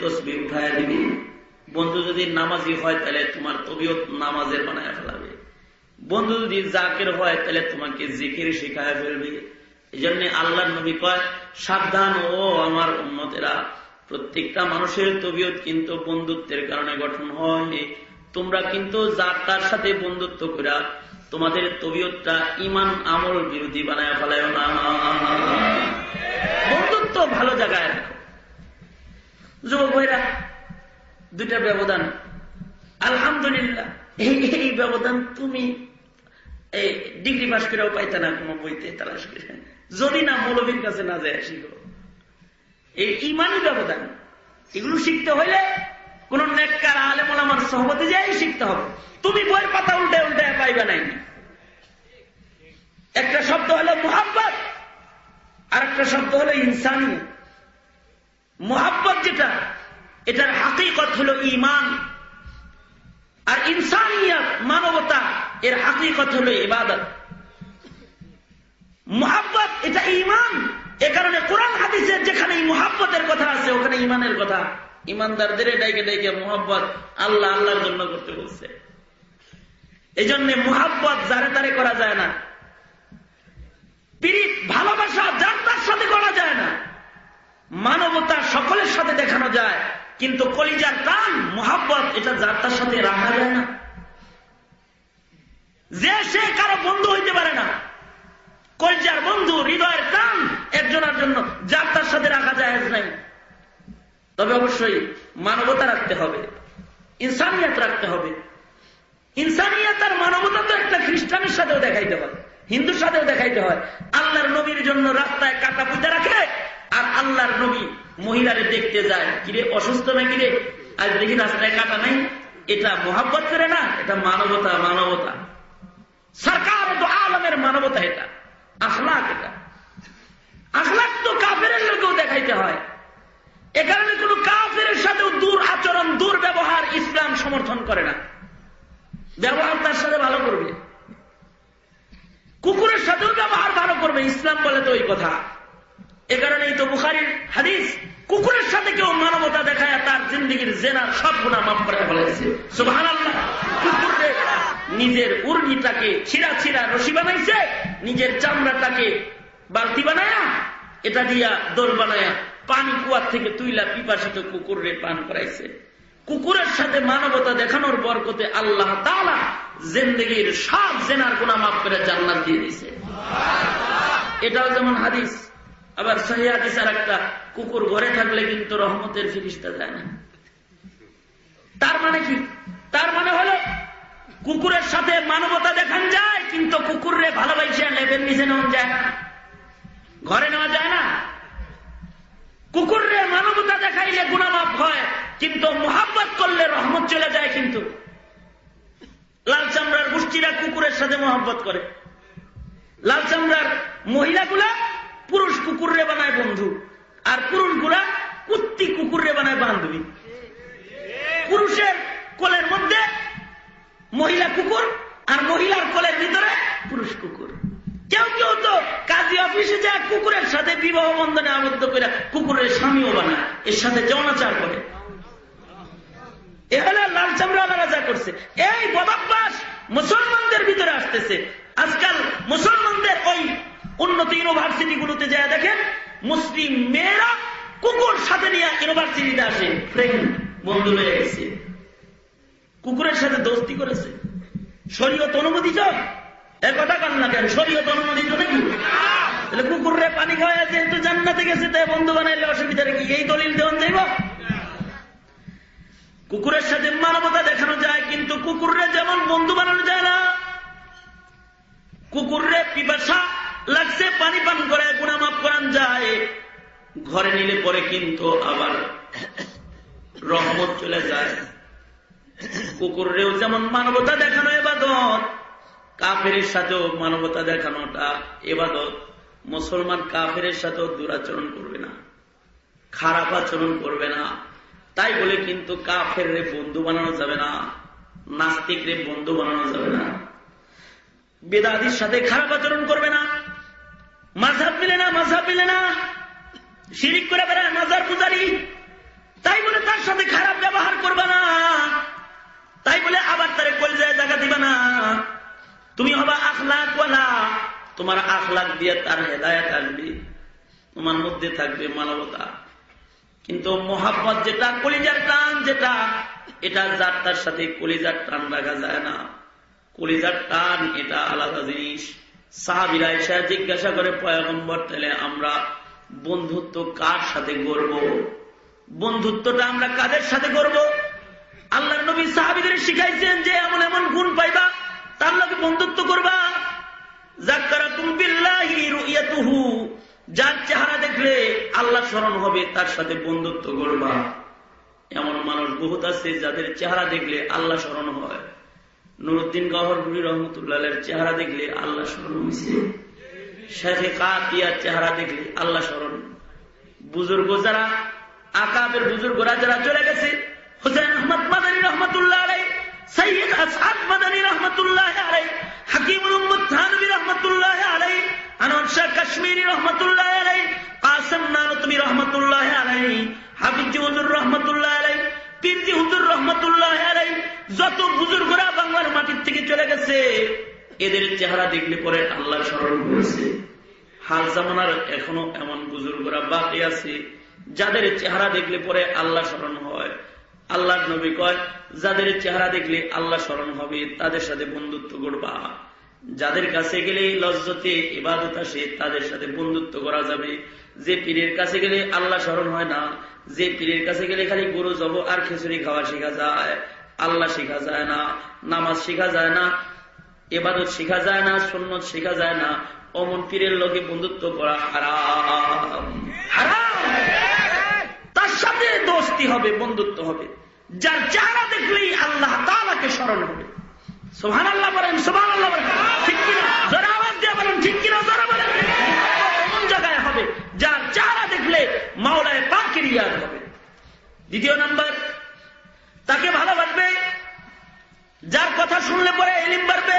তসবি উঠায় দিবে। বন্ধু যদি নামাজি হয়, তাহলে তোমার তবিয়ত নামাজের বানায় ফেলাবে। বন্ধু যদি জাকের হয়, তাহলে তোমাকে জিকির শিখায় ফেলবে। এই জন্য আল্লাহ নবী কয়, সাবধান ও আমার উন্মতেরা প্রত্যেকটা মানুষের তবিয়ত কিন্তু বন্ধুত্বের কারণে গঠন হয়। তোমরা কিন্তু যার তার সাথে বন্ধুত্ব করা তোমাদের তবিয়তটা ইমান আমল বিরোধী বানায় ফেলায় না। বন্ধুত্ব ভালো জায়গায় রাখো। যুবক ভাইরা, দুইটা ব্যবধান। আলহামদুলিল্লাহ, এই এই ব্যবধান তুমি ডিগ্রি পাস করেও পাইতে না, কোনো বইতে তালাশ করে। যদি না মৌলবীর কাছে না যায় শিখো এই ইমানি ব্যবধান, এগুলো শিখতে হইলে কোন নেককার, আলেম আমার সহমতি যাই শিখতে হবে। তুমি বই পাতা উল্টে উল্টে পাইবে নাই। একটা শব্দ হলো মোহাব্বত আর একটা শব্দ হলো ইনসানি মোহাব্বত যেটা, এটার হাকিকত হলো ইমান আর ইনসানিয়ত, মানবতা, এর হাকিকত হলো ইবাদত। মোহাব্বত, এটা ইমান এ কারণে কোরআন হাদিসের যেখানে মোহাব্বতের কথা আছে, ওখানে ইমানের কথা। ইমানদারদের ডাইকে ডাইকে মোহাব্বত আল্লাহ আল্লাহর জন্য করতে বলছে। এই জন্য মোহাব্বত যারে তারে করা যায় না। পিরিত ভালোবাসা যার তার সাথে করা যায় না। মানবতা সকলের সাথে দেখানো যায়, কিন্তু কলিজার টান, মোহাব্বত, এটা যার তার সাথে রাখা যায় না। যে সে কারও বন্ধু হইতে পারে না। কলজার বন্ধু, হৃদয়ের টান, একজনের জন্য যার তার সাথে রাখা যায় নাই। তবে অবশ্যই মানবতা রাখতে হবে, ইনসানিয়াত রাখতে হবে। ইনসানিয়াত আর মানবতা তো একটা খ্রিস্টানের সাথেও দেখাইতে হয়, হিন্দুর সাথেও দেখাইতে হয়। আল্লাহর নবীর জন্য রাস্তায় কাটা পুঁতে রাখে আর আল্লাহর নবী মহিলারে দেখতে যায়, কিরে, অসুস্থ না কিরে আজ দেখি রাস্তায় কাটা নাই। এটা মোহাব্বত করে না? এটা মানবতা মানবতা। সরকার তো আলমের মানবতা এটা, আখলাক এটা। আখলাক তো কাফের লোকেও দেখাইতে হয়। এ কারণে কোন কাফের সাথেও দূর আচরণ, দূর ব্যবহার ইসলাম সমর্থন করে না। ব্যবহার তার সাথে ভালো করবে। কুকুরের সাথেও ব্যবহার ভালো করবে, ইসলাম বলে তো ওই কথা। এ কারণেই তো বুখারির হাদিস, কুকুরের সাথে কেউ মানবতা দেখায় তার জিন্দগির জেনার সব গুণা মাফ করে ফেলেছে আল্লাহ নিজের উর্মিটাকে ছিঁড়া ছিঁড়া রশি বানাইছে, নিজের চামড়াটাকে বালতি বানায়া, এটা দিয়া দোল বানায়া পানি কুয়ার থেকে তুইলা পিপাসিত কুকুরে পান করাইছে। কুকুরের সাথে মানবতা দেখানোর বরকতে আল্লাহ তালা জিন্দগির সব জেনার গুণা মাফ করে জান্নাত দিয়ে দিছে এটাও যেমন হাদিস আবার সহি হাদিস আর একটা কুকুর ঘরে থাকলে কিন্তু রহমতের ফিরিস্তা যায় না। তার মানে কি? তার মানে হলো, কুকুরের সাথে মানবতা দেখান যায়, কিন্তু কুকুরে ভালোবাসে লেবের নিচে নেওয়া যায় না। ঘরে নেওয়া যায় না। কুকুরে মানবতা দেখাইলে গুণামাপ হয়, কিন্তু মোহাম্মত করলে রহমত চলে যায় কিন্তু। লাল চামড়ার গোষ্ঠীরা কুকুরের সাথে মোহাম্মত করে। লাল চামড়ার মহিলাগুলা পুরুষ কুকুরে বানায় বন্ধু, আর পুরুষগুলা কুত্তি কুকুরে বানায় বান্ধবী। পুরুষের কোলের মধ্যে মহিলা কুকুর, আর মহিলার কোলের ভিতরে পুরুষ কুকুর। কেউ কেউ তো কাজী অফিসে যায়, কুকুরের সাথে বিবাহ বন্ধনে আবদ্ধ করে কুকুরের স্বামীও বানায়, এর সাথে যৌনাচার করে। এহলে লাল চামড়াওয়ালারা যা করছে। এই বদাভ্যাস মুসলমানদের ভিতরে আসতেছে। আজকাল মুসলমানদের ওই উন্নত ইউনিভার্সিটি গুলোতে যায়, দেখেন মুসলিম মেয়েরা কুকুর সাথে নিয়ে ইউনিভার্সিটিতে আসে। বন্ধু হয়ে গেছে। কুকুরের সাথে দোস্তি করেছে। শরীয়ত অনুমতি চাও? এক কথা কান না কেন? শরীয়ত অনুমতি তো নাকি? তাহলে কুকুরে পানি খাওয়া যেহেতু জান্নাতে গেছে তাই বন্ধু বানাইলে অসুবিধা কি? এই দলিল দেওয়ান যাইব? কুকুরের সাথে মানবতা দেখানো যায়, কিন্তু কুকুররে যেমন বন্ধু বানানো যায় না, কুকুররে পিপাসা লাগছে, পানি পান করে গুণামাপ করান যায়। ঘরে নিলে পরে কিন্তু আবার রহমত চলে যায়। কুকুরেও যেমন মানবতা দেখানো এবাদত কাফের সাথেও মানবতা দেখানোটা এবাদত। মুসলমান কাফের সাথেও দুরাচরণ করবে না, খারাপ আচরণ করবে না। তাই বলে কিন্তু কাফের রে বন্ধু বানানো যাবে না নাস্তিক রে বন্ধু বানানো যাবে না। বেদাদির সাথে খারাপ আচরণ করবে না মাঝাব মিলে না মাঝাব মিলে না। শিরিক করে বেড়ায় মাজার পূজারি। তাই বলে তার সাথে খারাপ ব্যবহার করবে না। তাই বলে আবার তারে কলজায় জায়গা দিবে না। তুমি হবা আখলাক বলা তোমার আখলাক দিয়ে তার হেদায়ত আসবে তোমার মধ্যে থাকবে মানবতা। কিন্তু মোহাব্বত যেটা, কলিজার টান যেটা, এটা যার তার সাথে কলিজার টান রাখা যায় না। কলিজার টান এটা আলাদা জিনিস। সাহাবিরা এসে জিজ্ঞাসা করে, পয়গম্বর, তাহলে আমরা বন্ধুত্ব কার সাথে গড়ব? বন্ধুত্বটা আমরা কাদের সাথে করব আল্লাহ নবী সাহাবিদের শিখাইছেন যে, এমন এমন গুণ পাইবা, তার লোকে বন্ধুত্ব করবা। যার চেহারা দেখলে আল্লাহ স্মরণ হবে, তার সাথে বন্ধুত্ব করবা এমন মানুষ বহুত আছে যাদের চেহারা দেখলে আল্লাহ স্মরণ হয়। নুরুদ্দিন গহরপুরি রহমতুল্লাহের চেহারা দেখলে আল্লাহ স্মরণ হয়েছে। শেখে কাতিয়ার চেহারা দেখলে আল্লাহ স্মরণ। বুজুর্গ যারা, আকাবের বুজুর্গরা যারা চলে গেছে আহমদ মাদানী রহমতুল্লাহ আলাই সৈয়দ আসাদ মাদানী রহমতুল্লাহ আলাই রহমতুল্লাহ আলাই আনোয়ার শাহ কাশ্মীরি রহমতুল্লাহ আলাই কাসেম রহমতুল্লাহ আলাই রহমতুল্লাহ আলাই পীরজি হুজুর রহমতুল্লাহ যত বুজুর্গরা বাংলার মাটির থেকে চলে গেছে, এদের চেহারা দেখলে পরে আল্লাহ স্মরণ করেছে হাল জামানার এখনও এমন বুজুর্গরা বাকি আছে, যাদের চেহারা দেখলে পরে আল্লাহ স্মরণ হয়। আল্লাহ নবী কয়, যাদের চেহারা দেখলে আল্লাহ স্মরণ হবে, তাদের সাথে বন্ধুত্ব করবা যাদের কাছে গেলে লজ্জতে ইবাদত আসে, তাদের সাথে বন্ধুত্ব করা যাবে। যে পীরের কাছে গেলে আল্লাহ স্মরণ হয় না যে পীরের কাছে গেলে খালি গরু জব আর খিচুড়ি খাওয়া শেখা যায়, আল্লাহ শেখা যায় না, নামাজ শেখা যায় না এবাদত শেখা যায় না সন্ন্যত শেখা যায় না, অমন পীরের লোকে বন্ধুত্ব করা তার সাথে দোস্তি হবে, বন্ধুত্ব হবে। যার চেহারা দেখলেই আল্লাহ তালাকে স্মরণ হবে। সোহান আল্লাহ বলেন সোহান আল্লাহ বলেন, ঠিক কিনা? জোরা আওয়াজ দিয়ে বলেন, ঠিক কিনা? জোরা বলেন। মাওলায় পাখির ইয়াদ হবে। দ্বিতীয় নাম্বার, তাকে ভালোবাসবে, যার কথা শুনলে পরে এলিম বাড়বে।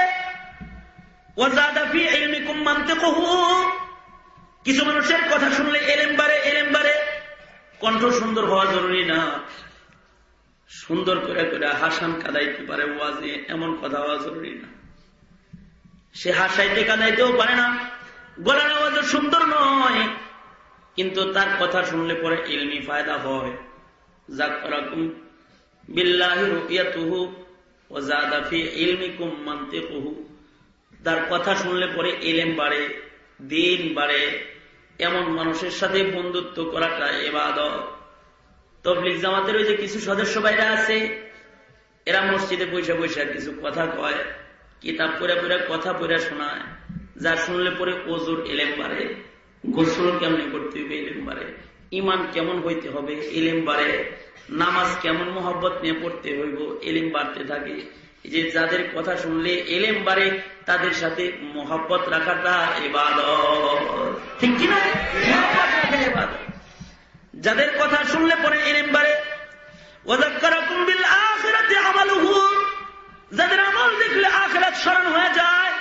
ওয়াজাদাফি এলমিকুম মানতে কহু কিছু মানুষের কথা শুনলে এলেম বাড়ে এলেম বাড়ে। কণ্ঠ সুন্দর হওয়া জরুরি না। সুন্দর করে করে হাসান কাদাইতে পারে ওয়াজে, এমন কথা হওয়া জরুরি না। সে হাসাইতে কাদাইতেও পারে না। গলার আওয়াজ সুন্দর নয়। কিন্তু তার কথা শুনলে পরে ইলমি ফায়দা হয় তার কথা শুনলে পরে এলেম বাড়ে, দিন বাড়ে, এমন মানুষের সাথে বন্ধুত্ব করাটা এবাদত তবলিক জামাতের ওই যে কিছু সদস্য বাইরে আছে, এরা মসজিদে বৈশা বৈশা কিছু কথা কয়, কিতাব পড়ে পড়ে কথা পড়ে শোনায়, যা শুনলে পরে ওজুর এলেম বাড়ে। গোসল কেমনে করতে হইবে এলেম বাড়ে। ইমান কেমন হইতে হবে, এলেম বাড়ে। নামাজ কেমন মোহব্বত নিয়ে পড়তে হইব, এলেম বাড়তে থাকে। যে যাদের কথা শুনলে এলেম বাড়ে, তাদের সাথে মোহাব্বত রাখাটা এবাদ ঠিক কিনা? যাদের কথা শুনলে পরে এলেম বাড়ে। যাদের আমল দেখলে আখরাত স্মরণ হয়ে যায়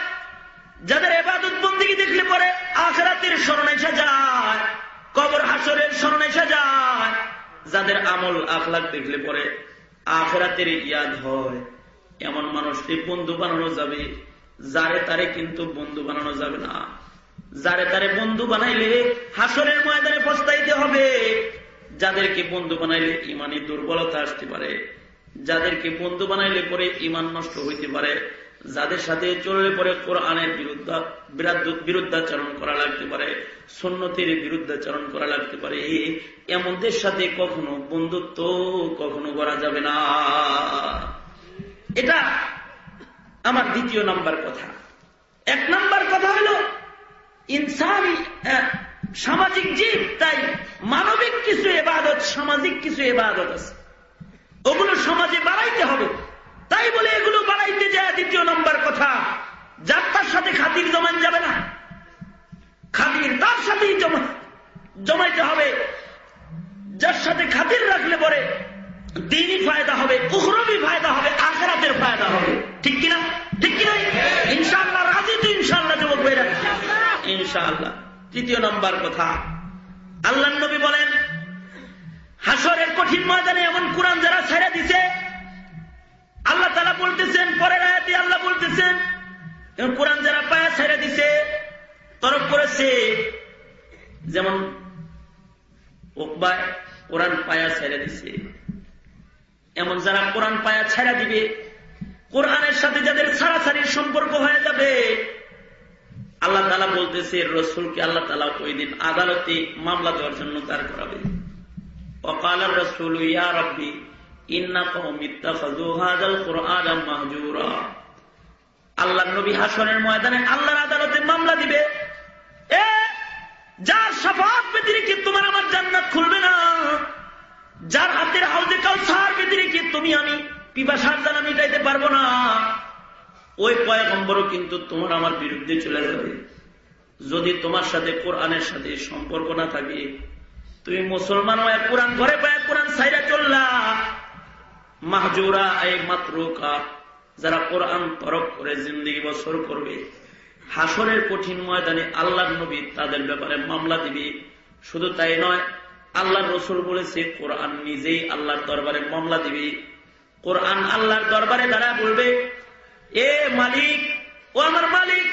যাদের এবাদত বন্দী দেখলে পরে আখরাতের স্মরণ এসে যায়, কবর হাসরের স্মরণ এসে যায়। যাদের আমল আখলাক দেখলে পরে আখরাতের ইয়াদ হয়। এমন মানুষকে বন্ধু বানানো যাবে, যারে তারে কিন্তু বন্ধু বানানো যাবে না। যারে তারে বন্ধু বানাইলে হাসরের ময়দানে পস্তাইতে হবে। যাদেরকে বন্ধু বানাইলে ইমানি দুর্বলতা আসতে পারে। যাদেরকে বন্ধু বানাইলে পরে ইমান নষ্ট হইতে পারে। যাদের সাথে চললে পরে কোরআনের বিরুদ্ধাচরণ করা লাগতে পারে সন্ন্যতির বিরুদ্ধাচরণ করা লাগতে পারে এমনদের সাথে কখনো বন্ধুত্ব কখনো করা যাবে না। এটা আমার দ্বিতীয় নাম্বার কথা। এক নাম্বার কথা হল, ইনসানি সামাজিক জীব, তাই মানবিক কিছু এবাদত, সামাজিক কিছু এবাদত আছে। ওগুলো সমাজে বাড়াইতে হবে। তাই বলে এগুলো বাড়াইতে যায় দ্বিতীয় নম্বর কথা। যার তার সাথে খাতির জমান যাবে না। খাতির তার সাথেই জমাইতে হবে। যার সাথে খাতির রাখলে পরে দিনই ফায়দা হবে উখরবি ফায়দা হবে, আখরাতের ফায়দা হবে। ঠিক কিনা? ঠিক কিনা? ইনশাল্লাহ রাজি তো ইনশাল্লাহ যুবক ভাইরা। ইনশাআল্লাহ। তৃতীয় নম্বর কথা। আল্লাহ নবী বলেন হাসরের কঠিন ময়দানে এমন কোরআন যারা ছেড়ে দিছে আল্লাহ তালা বলতেছেন, পরের আয়াতে আল্লাহ বলতেছেন কোরআন যারা পায়া ছেড়ে দিছে তরফ করেছে, যেমন কোরআন পায়া ছেড়ে দিছে, এমন যারা কোরআন পায়া ছেড়ে দিবে, কোরআনের সাথে যাদের ছাড়াছাড়ির সম্পর্ক হয়ে যাবে, আল্লাহ তালা বলতেছে, রসুলকে আল্লাহ তালা ওই দিন আদালতে মামলা দেওয়ার জন্য তার করাবে। অকাল রসুল, ইয়া রব্বি আল্লাহ নবী হাসনের ময়দানে আল্লাহর আদালতে মামলা দিবে। যার তোমার আমার জান্নাত খুলবে না? যার হাতের হাউজে তুমি আমি পিপাসার জানা মিটাইতে পারব না? ওই কিন্তু তোমার আমার বিরুদ্ধে চলে যাবে। যদি তোমার সাথে কোরআনের সাথে সম্পর্ক না থাকে, তুমি মুসলমান হয়ে কোরআন ঘরে পায় কোরআন সাইরা চললা। মাহজুরা এই মাত্রকা যারা কোরআন তরক করে জিন্দিগি বছর করবে। হাসরের কঠিন ময়দানে আল্লাহ নবী তাদের ব্যাপারে মামলা দিবে। শুধু তাই নয়, আল্লাহ রসুল বলেছে, কোরআন নিজেই আল্লাহর দরবারে মামলা দিবে। কোরআন আল্লাহর দরবারে দ্বারা বলবে, এ মালিক, ও আমার মালিক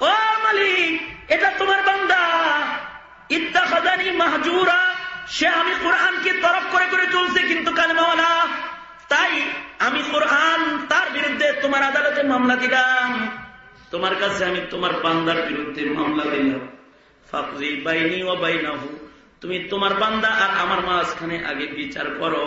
ও মালিক, এটা তোমার মামলা দিলাম। তোমার কাছে আমি তোমার বান্দার বিরুদ্ধে মামলা দিলাম। ফাকরি বাইনি ও বাইনাহু। তুমি তোমার বান্দা আর আমার মাঝখানে আগে বিচার করো।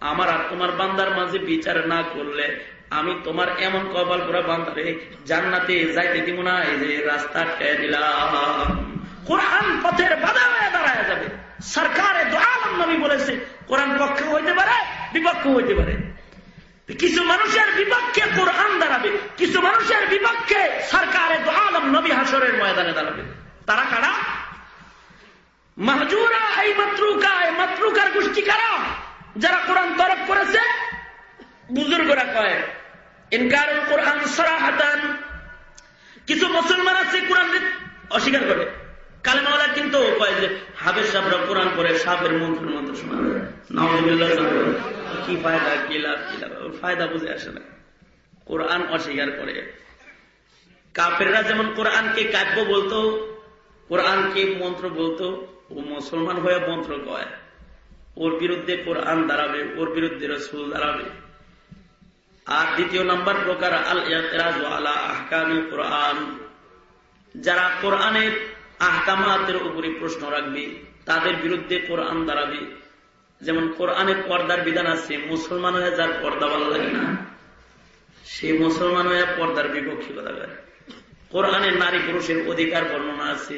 আমার আর তোমার বান্দার মাঝে বিচার না করলে আমি তোমার এমন কপাল পুরা বান্দারে জান্নাতে যাইতে দিব না, এই যে রাস্তা টেয়ে দিলাম। কোরআন পথের বাধা হয়ে দাঁড়ায় যাবে। সরকারে দোয়ালাম নবী বলেছে, কোরআন পক্ষে হইতে পারে, বিপক্ষ হইতে পারে। কিছু মানুষের বিপক্ষে কোরআন দাঁড়াবে, কিছু মানুষের বিপক্ষে সরকারে দোয়ালাম নবী হাসরের ময়দানে দাঁড়াবে। তারা কারা? মাহজুরা, এই মাতৃকা, এই মাতৃকার গোষ্ঠী কারা? যারা কোরআন তরফ করেছে? বুজুর্গরা কয় ইনকার কোরআন সরাহাতান। কিছু মুসলমান আছে কোরআন অস্বীকার করে। কালেমাওয়ালা কিন্তু কয় যে হাবের সাপরা কোরআন করে সাপের মন্ত্রের মন্ত্র শোনা কি ফায়দা, কি লাভ কি লাভ? ফায়দা বুঝে আসে না। কোরআন অস্বীকার করে। কাপেররা যেমন কোরআনকে কাব্য বলতো, কোরআনকে মন্ত্র বলতো, ও মুসলমান হয়ে মন্ত্র কয়। ওর বিরুদ্ধে কোরআন দাঁড়াবে, ওর বিরুদ্ধে রসুল দাঁড়াবে। আর দ্বিতীয় নম্বর প্রকার আল আলা আহকামিল কোরআন। যারা কোরআনের আহকামাতের উপরে প্রশ্ন রাখবে, তাদের বিরুদ্ধে কোরআন দাঁড়াবে। যেমন কোরআনের পর্দার বিধান আছে, মুসলমান হয়ে যার পর্দা ভালো লাগে না, সে মুসলমান হয়ে পর্দার বিপক্ষে কথা বলে কোরআনের নারী পুরুষের অধিকার বর্ণনা আছে,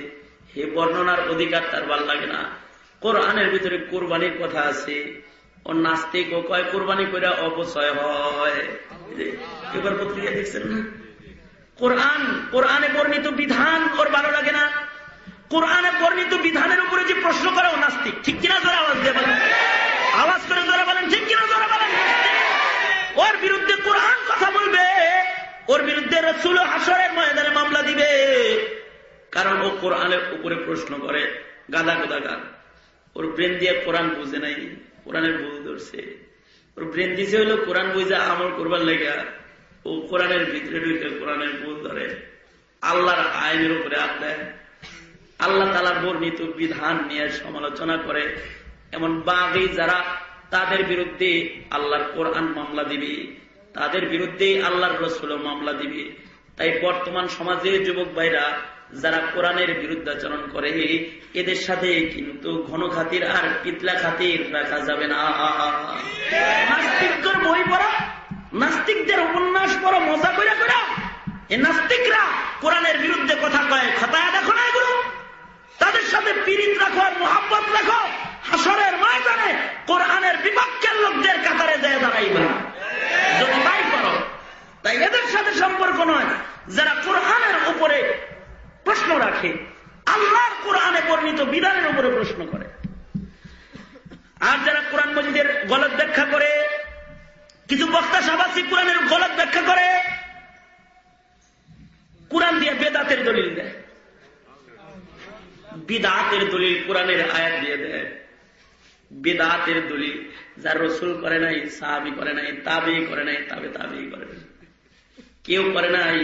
হে বর্ণনার অধিকার তার ভালো লাগে না। কোরআনের ভিতরে কোরবানির কথা আছে, ও নাস্তিক ও কয় কোরবানি করে অপচয় হয়। এবার পত্রিকা দেখছেন না? কোরআন, কোরআনে বর্ণিত বিধান ওর ভালো লাগে না। কোরআনে বর্ণিত বিধানের উপরে যে প্রশ্ন করে ও নাস্তিক, ঠিক কিনা ধরে আওয়াজ দিয়ে বলেন? আওয়াজ করে ধরে বলেন, ঠিক কিনা ধরে বলেন? ওর বিরুদ্ধে কোরআন কথা বলবে, ওর বিরুদ্ধে রসুল হাসরের ময়দানে মামলা দিবে। কারণ ও কোরআনের উপরে প্রশ্ন করে, গাদা গোদা গান। ওর ব্রেন দিয়ে কোরআন বুঝে নাই, কোরআনের ভুল ধরছে। ওর ব্রেন দিছে হইল, কোরআন বুঝে আমল করবার লেগা ও কোরআনের ভিতরে ঢুকে কোরআনের ভুল ধরে। আল্লাহর আইনের উপরে দেয়। আল্লাহ তালার বর্ণিত বিধান নিয়ে সমালোচনা করে। এমন বাঘি যারা তাদের বিরুদ্ধে আল্লাহর কোরআন মামলা দিবে, তাদের বিরুদ্ধে আল্লাহর রসুল মামলা দিবে। তাই বর্তমান সমাজে যুবক ভাইরা যারা কোরআনের বিরুদ্ধাচরণ করে, এদের সাথে কিন্তু ঘন খাতির আর পিতলা খাতির রাখা যাবে না। বই পড়া, নাস্তিকদের উপন্যাস পড়ো, মজা করে করে এ নাস্তিকরা কোরআনের বিরুদ্ধে কথা কয় খতায় দেখো না এগুলো। তাদের সাথে পিরিত রাখো মোহাম্মত রাখো। হাসরের ময়দানে কোরআনের বিপক্ষের লোকদের কাতারে যায় দাঁড়াইবা যদি তাই করো, তাই এদের সাথে সম্পর্ক নয়, যারা কোরআনের উপরে প্রশ্ন রাখে, আল্লাহর কোরআনে বর্ণিত বিধানের উপরে প্রশ্ন করে। আর যারা কোরআন মজিদের গলত ব্যাখ্যা করে, কিছু বক্তা সাবাসী কোরআনের গলত ব্যাখ্যা করে, কোরআন দিয়ে বেদাতের দলিল দেয়। বিদাতের দলিল কোরআনের আয়াত দিয়ে দেয়। বেদাতের দলিল, যার রসুল করে নাই, সাহাবি করে নাই তাবি করে নাই, তাবে তাবি করে নাই। কেউ করে নাই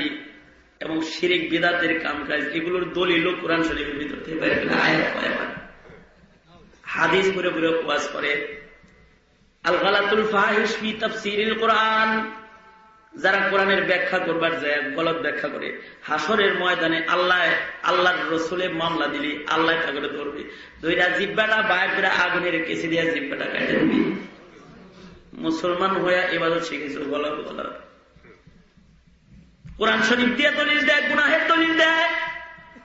এবং শিরিক, বিদাতের কাম কাজ এগুলোর দলিল কোরআন শরীফের ভিতর থেকে হাদিস করে করে ওয়াজ করে। আল গালাতুল ফাহিস কোরআন। যারা কোরআনের ব্যাখ্যা করবার যায়, গলত ব্যাখ্যা করে হাসরের ময়দানে আল্লাহ, আল্লাহর রসুলের মামলা দিলি, আল্লাহ তা করে ধরবে। দুইটা জিব্বাটা বাইরে আগুনের কেসে দিয়া জিব্বাটা কাটে দিবি। মুসলমান হইয়া এবারও শিখেছ, গলত গলত কোরআন শরীফ দিয়া দলিল দেয়, গুনাহের দলিল দেয়।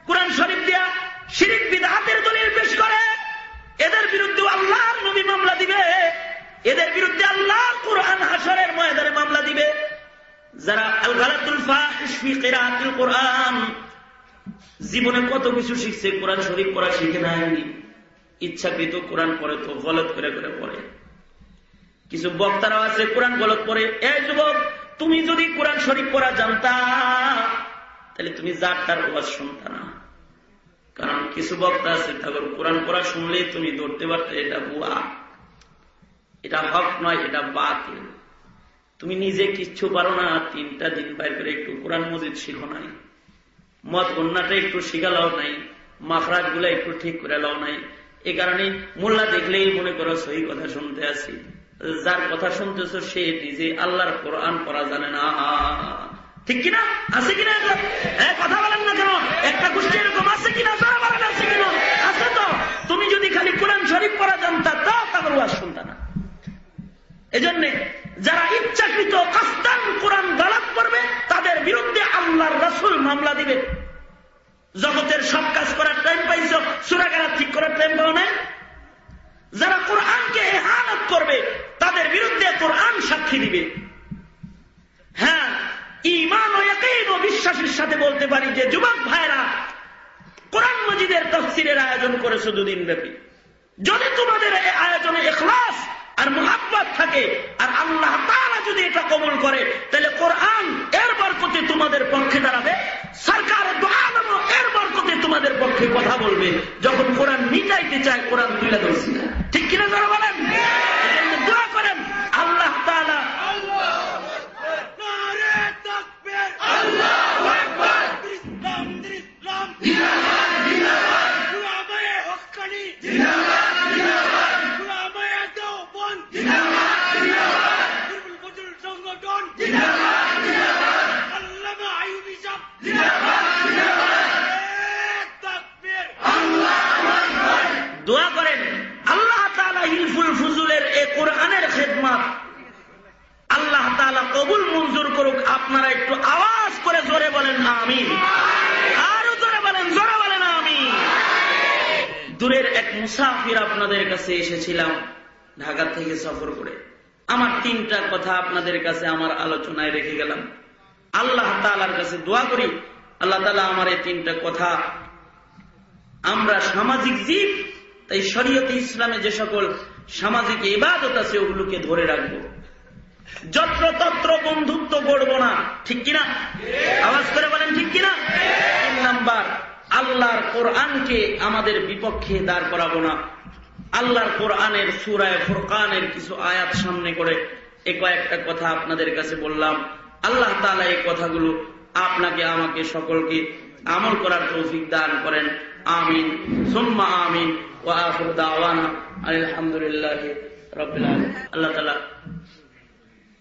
কোরআন শরীফ দিয়া শিরিক বিদাহাতের দলিল পেশ করে। এদের বিরুদ্ধে আল্লাহর নবী মামলা দিবে। এদের বিরুদ্ধে আল্লাহ কোরআন হাসরের ময়দানে মামলা দিবে। জীবনে কত কিছু শিখছে, কোরআন শরীফ পড়া শিখে নেয়নি ইচ্ছাকৃত কোরআন পড়ে তো গলত করে করে পড়ে। কিছু বক্তারাও আছে, কোরআন গলত পড়ে। এই যুবক, তুমি যদি কোরআন শরীফ পড়া জানতা, তাহলে তুমি যার তার ওয়াজ শুনতা না। কারণ কিছু বক্তা আছে তারপর কোরআন পড়া শুনলেই তুমি ধরতে পারতে, এটা বুয়া এটা হক নয়, এটা বাতিল। তুমি নিজে কিচ্ছু পারো না, তিনটা দিন বাইর করে একটু কোরআন মজিদ শিখো নাই। মত কন্যাটা একটু শিখালাও নাই মাখরাজগুলা একটু ঠিক করে লাও নাই। এ কারণে মোল্লা দেখলেই মনে করো সহি কথা শুনতে আসি যার কথা শুনতেছ সে নিজে আল্লাহর কোরআন পড়া জানে না। ঠিক কিনা? আছে কিনা কথা বলেন না কেন? একটা গোষ্ঠী এরকম আছে কিনা? যারা বলেন আছে কিনা? আছে তো। তুমি যদি খালি কোরআন শরীফ পড়া জানতা, তাও তাদের ওয়াজ শুনতা না। এজন্য যারা ইচ্ছাকৃত কাস্তান কোরআন গালাত করবে, তাদের বিরুদ্ধে আল্লাহর রসুল মামলা দিবে। জগতের সব কাজ করার টাইম পাইছ, সুরাগারা ঠিক করার টাইম পাও নাই? যারা কোরআনকে এহানত করবে, তাদের বিরুদ্ধে কোরআন সাক্ষী দিবে। হ্যাঁ ইমান ও একই বিশ্বাসের সাথে বলতে পারি যে, যুবক ভাইরা, কোরআন মজিদের তফসিলের আয়োজন করেছে দুদিন ব্যাপী যদি তোমাদের আয়োজনে এখলাস আর মোহাব্বত থাকে আর আল্লাহ তারা যদি এটা কবল করে তাহলে কোরআন এর বরকতে তোমাদের পক্ষে দাঁড়াবে সরকার এর বরকতে তোমাদের পক্ষে কথা বলবে। যখন কোরআন মিটাইতে চায় কোরআন তুলে ধরছি না ঠিক কিনা যারা বলেন? দোয়া করেন আল্লাহ তালা জোরে বলেন আমি আরও জোরে বলেন জোরে বলেন আমি দূরের এক মুসাফির আপনাদের কাছে এসেছিলাম, ঢাকা থেকে সফর করে। আমার তিনটা কথা আপনাদের কাছে আমার আলোচনায় রেখে গেলাম। আল্লাহ তালার কাছে দোয়া করি, আল্লাহ তালা আমার এই তিনটা কথা, আমরা সামাজিক জীব, তাই শরীয়তে ইসলামে যে সকল সামাজিক ইবাদত আছে, ওগুলোকে ধরে রাখব। যত্র তত্র বন্ধুত্ব গড়ব না, ঠিক কিনা? আওয়াজ করে বলেন, ঠিক কিনা? তিন নাম্বার, আল্লাহর কোরআনকে আমাদের বিপক্ষে দাঁড় করাবো না। আল্লাহর কোরআনের, সুরায় ফোরকানের কিছু আয়াত সামনে করে এ কয়েকটা কথা আপনাদের কাছে বললাম। আল্লাহ তালা এই কথাগুলো আপনাকে, আমাকে সকলকে আমল করার তৌফিক দান করেন। আমিন। সুম্মা আমিন। ও আখর দাওয়ানা আলহামদুলিল্লাহ রবিল আল্লাহ তালা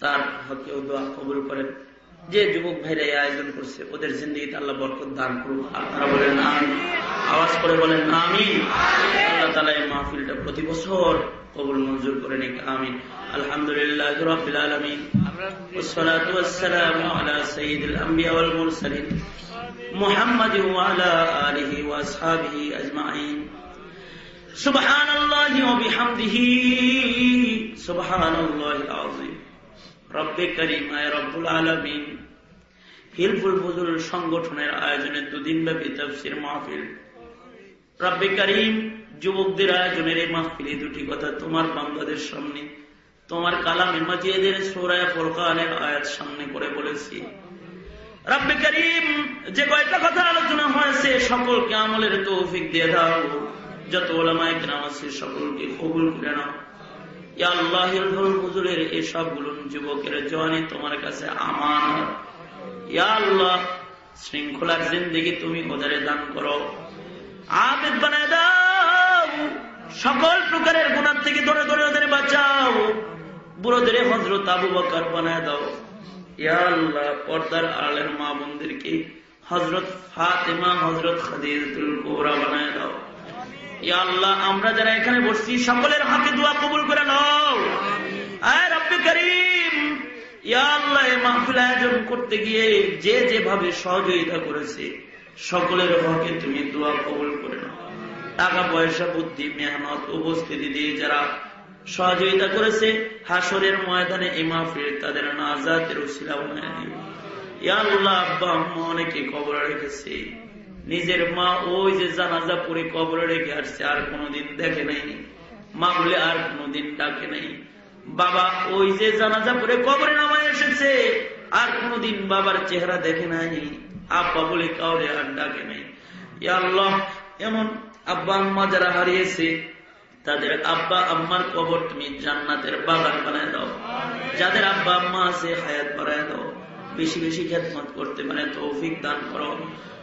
তার হকে দোয়া কবুল করেন। যে যুবক ভাইরা এই আয়োজন করছে ওদের জিন্দগিতে আল্লাহ বরকত দান করুক আপনারা বলেন আমি আওয়াজ করে বলেন আমি আল্লাহ তালা এই মাহফিলটা প্রতি বছর কবুল মঞ্জুর করে নিক আমিন আলহামদুলিল্লাহ রবিল আলমিন والصلاة والسلام على سيد الأنبياء والمرسلين محمد وعلى آله وأصحابه أجمعين سبحان الله وبحمده سبحان الله العظيم রব্বে করিম আয় রব্বুল আলমিন। হিলফুল ফজুল সংগঠনের আয়োজনে দুদিন ব্যাপী তফসির মাহফিল। রব্বে করিম, যুবকদের আয়োজনের এই মাহফিলে দুটি কথা তোমার বাংলাদেশ সামনে, তোমার কালামে মাজিদের সোরায় ফোরকানের আয়াত সামনে করে বলেছি। রব্বে করিম, যে কয়েকটা কথা আলোচনা হয়েছে সকলকে আমলের তৌফিক দিয়ে দাও। যত ওলামায় গ্রাম আছে সকলকে কবুল করে নাও। হুজুরের এই সবগুলো যুবকের জওয়ানি তোমার কাছে আমান। আল্লাহ, শৃঙ্খলার জিন্দিগি তুমি ওদের দান করো। আবেদ বানায় দাও। সকল প্রকারের গুণার থেকে ধরে ধরে ওদের বাঁচাও। বুড়োদের হজরত আবু বকার বানায় দাও। আল্লাহ, পর্দার আলের মা বোনদেরকে হজরত ফাতেমা হজরত খাদিজুল কোরা বানায় দাও। আল্লাহ আমরা যারা এখানে বসছি সকলের হাতে দোয়া কবুল করে নাও। আর আপনি করিম। আল্লাহ মাহফিল আয়োজন করতে গিয়ে যে যেভাবে সহযোগিতা করেছে সকলের হকে তুমি দোয়া কবুল করে নাও। টাকা পয়সা বুদ্ধি মেহনত উপস্থিতি দিয়ে যারা সহযোগিতা করেছে হাসরের ময়দানে এই মাহফিল তাদের নাজাতের উশিলা বানায় দিও আল্লাহ আব্বা আম্মা অনেকে কবরে রেখেছে। নিজের মা ওই যে জানাজা পরে কবরে রেখে আসছে আর কোনোদিন দেখে নাই। মা বলে আর কোনোদিন ডাকে নাই। বাবা ওই যে জানাজা পরে কবরে নামায় এসেছে আর কোনোদিন বাবার চেহারা দেখে নাই। আব্বা বলে কাউরে আর ডাকে নাই। আল্লাহ এমন আব্বা আম্মা যারা হারিয়েছে তাদের আব্বা আম্মার কবর তুমি জান্নাতের বাগান বানায় দাও। যাদের আব্বা আম্মা আছে হায়াত বাড়ায় দাও। বেশি বেশি খেদমত করতে মানে তৌফিক দান করো।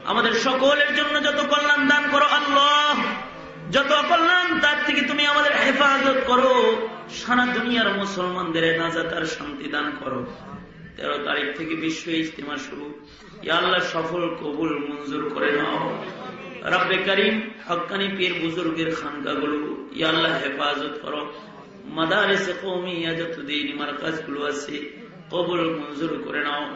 আমাদের সকলের জন্য যত কল্যাণ দান করো আল্লাহ। যত কল্যাণ তার থেকে তুমি আমাদের হেফাজত করো। সারা দুনিয়ার মুসলমানদের নাজাত আর শান্তি দান করো। তেরো তারিখ থেকে বিশ্ব ইজতেমা শুরু। আল্লাহ, সফল, কবুল, মঞ্জুর করে নাও। রব্বে করিম হকানি পীর বুজুর্গের খানকাগুলো ইয়াল্লাহ হেফাজত করো। মাদারেসে কৌমিয়া যত দিন মার্কাজগুলো আছে, কবুল, মঞ্জুর করে নাও।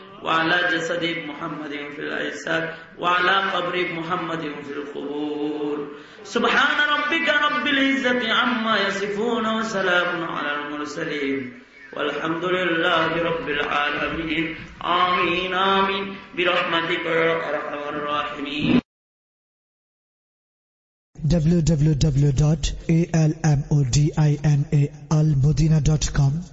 وعلى جسد محمد في الأجساد وعلى قبر محمد في القبور سبحان ربك رب العزة عما يصفون وسلام على المرسلين والحمد لله رب العالمين آمين آمين برحمتك يا أرحم الراحمين www.almodinaalmodina.com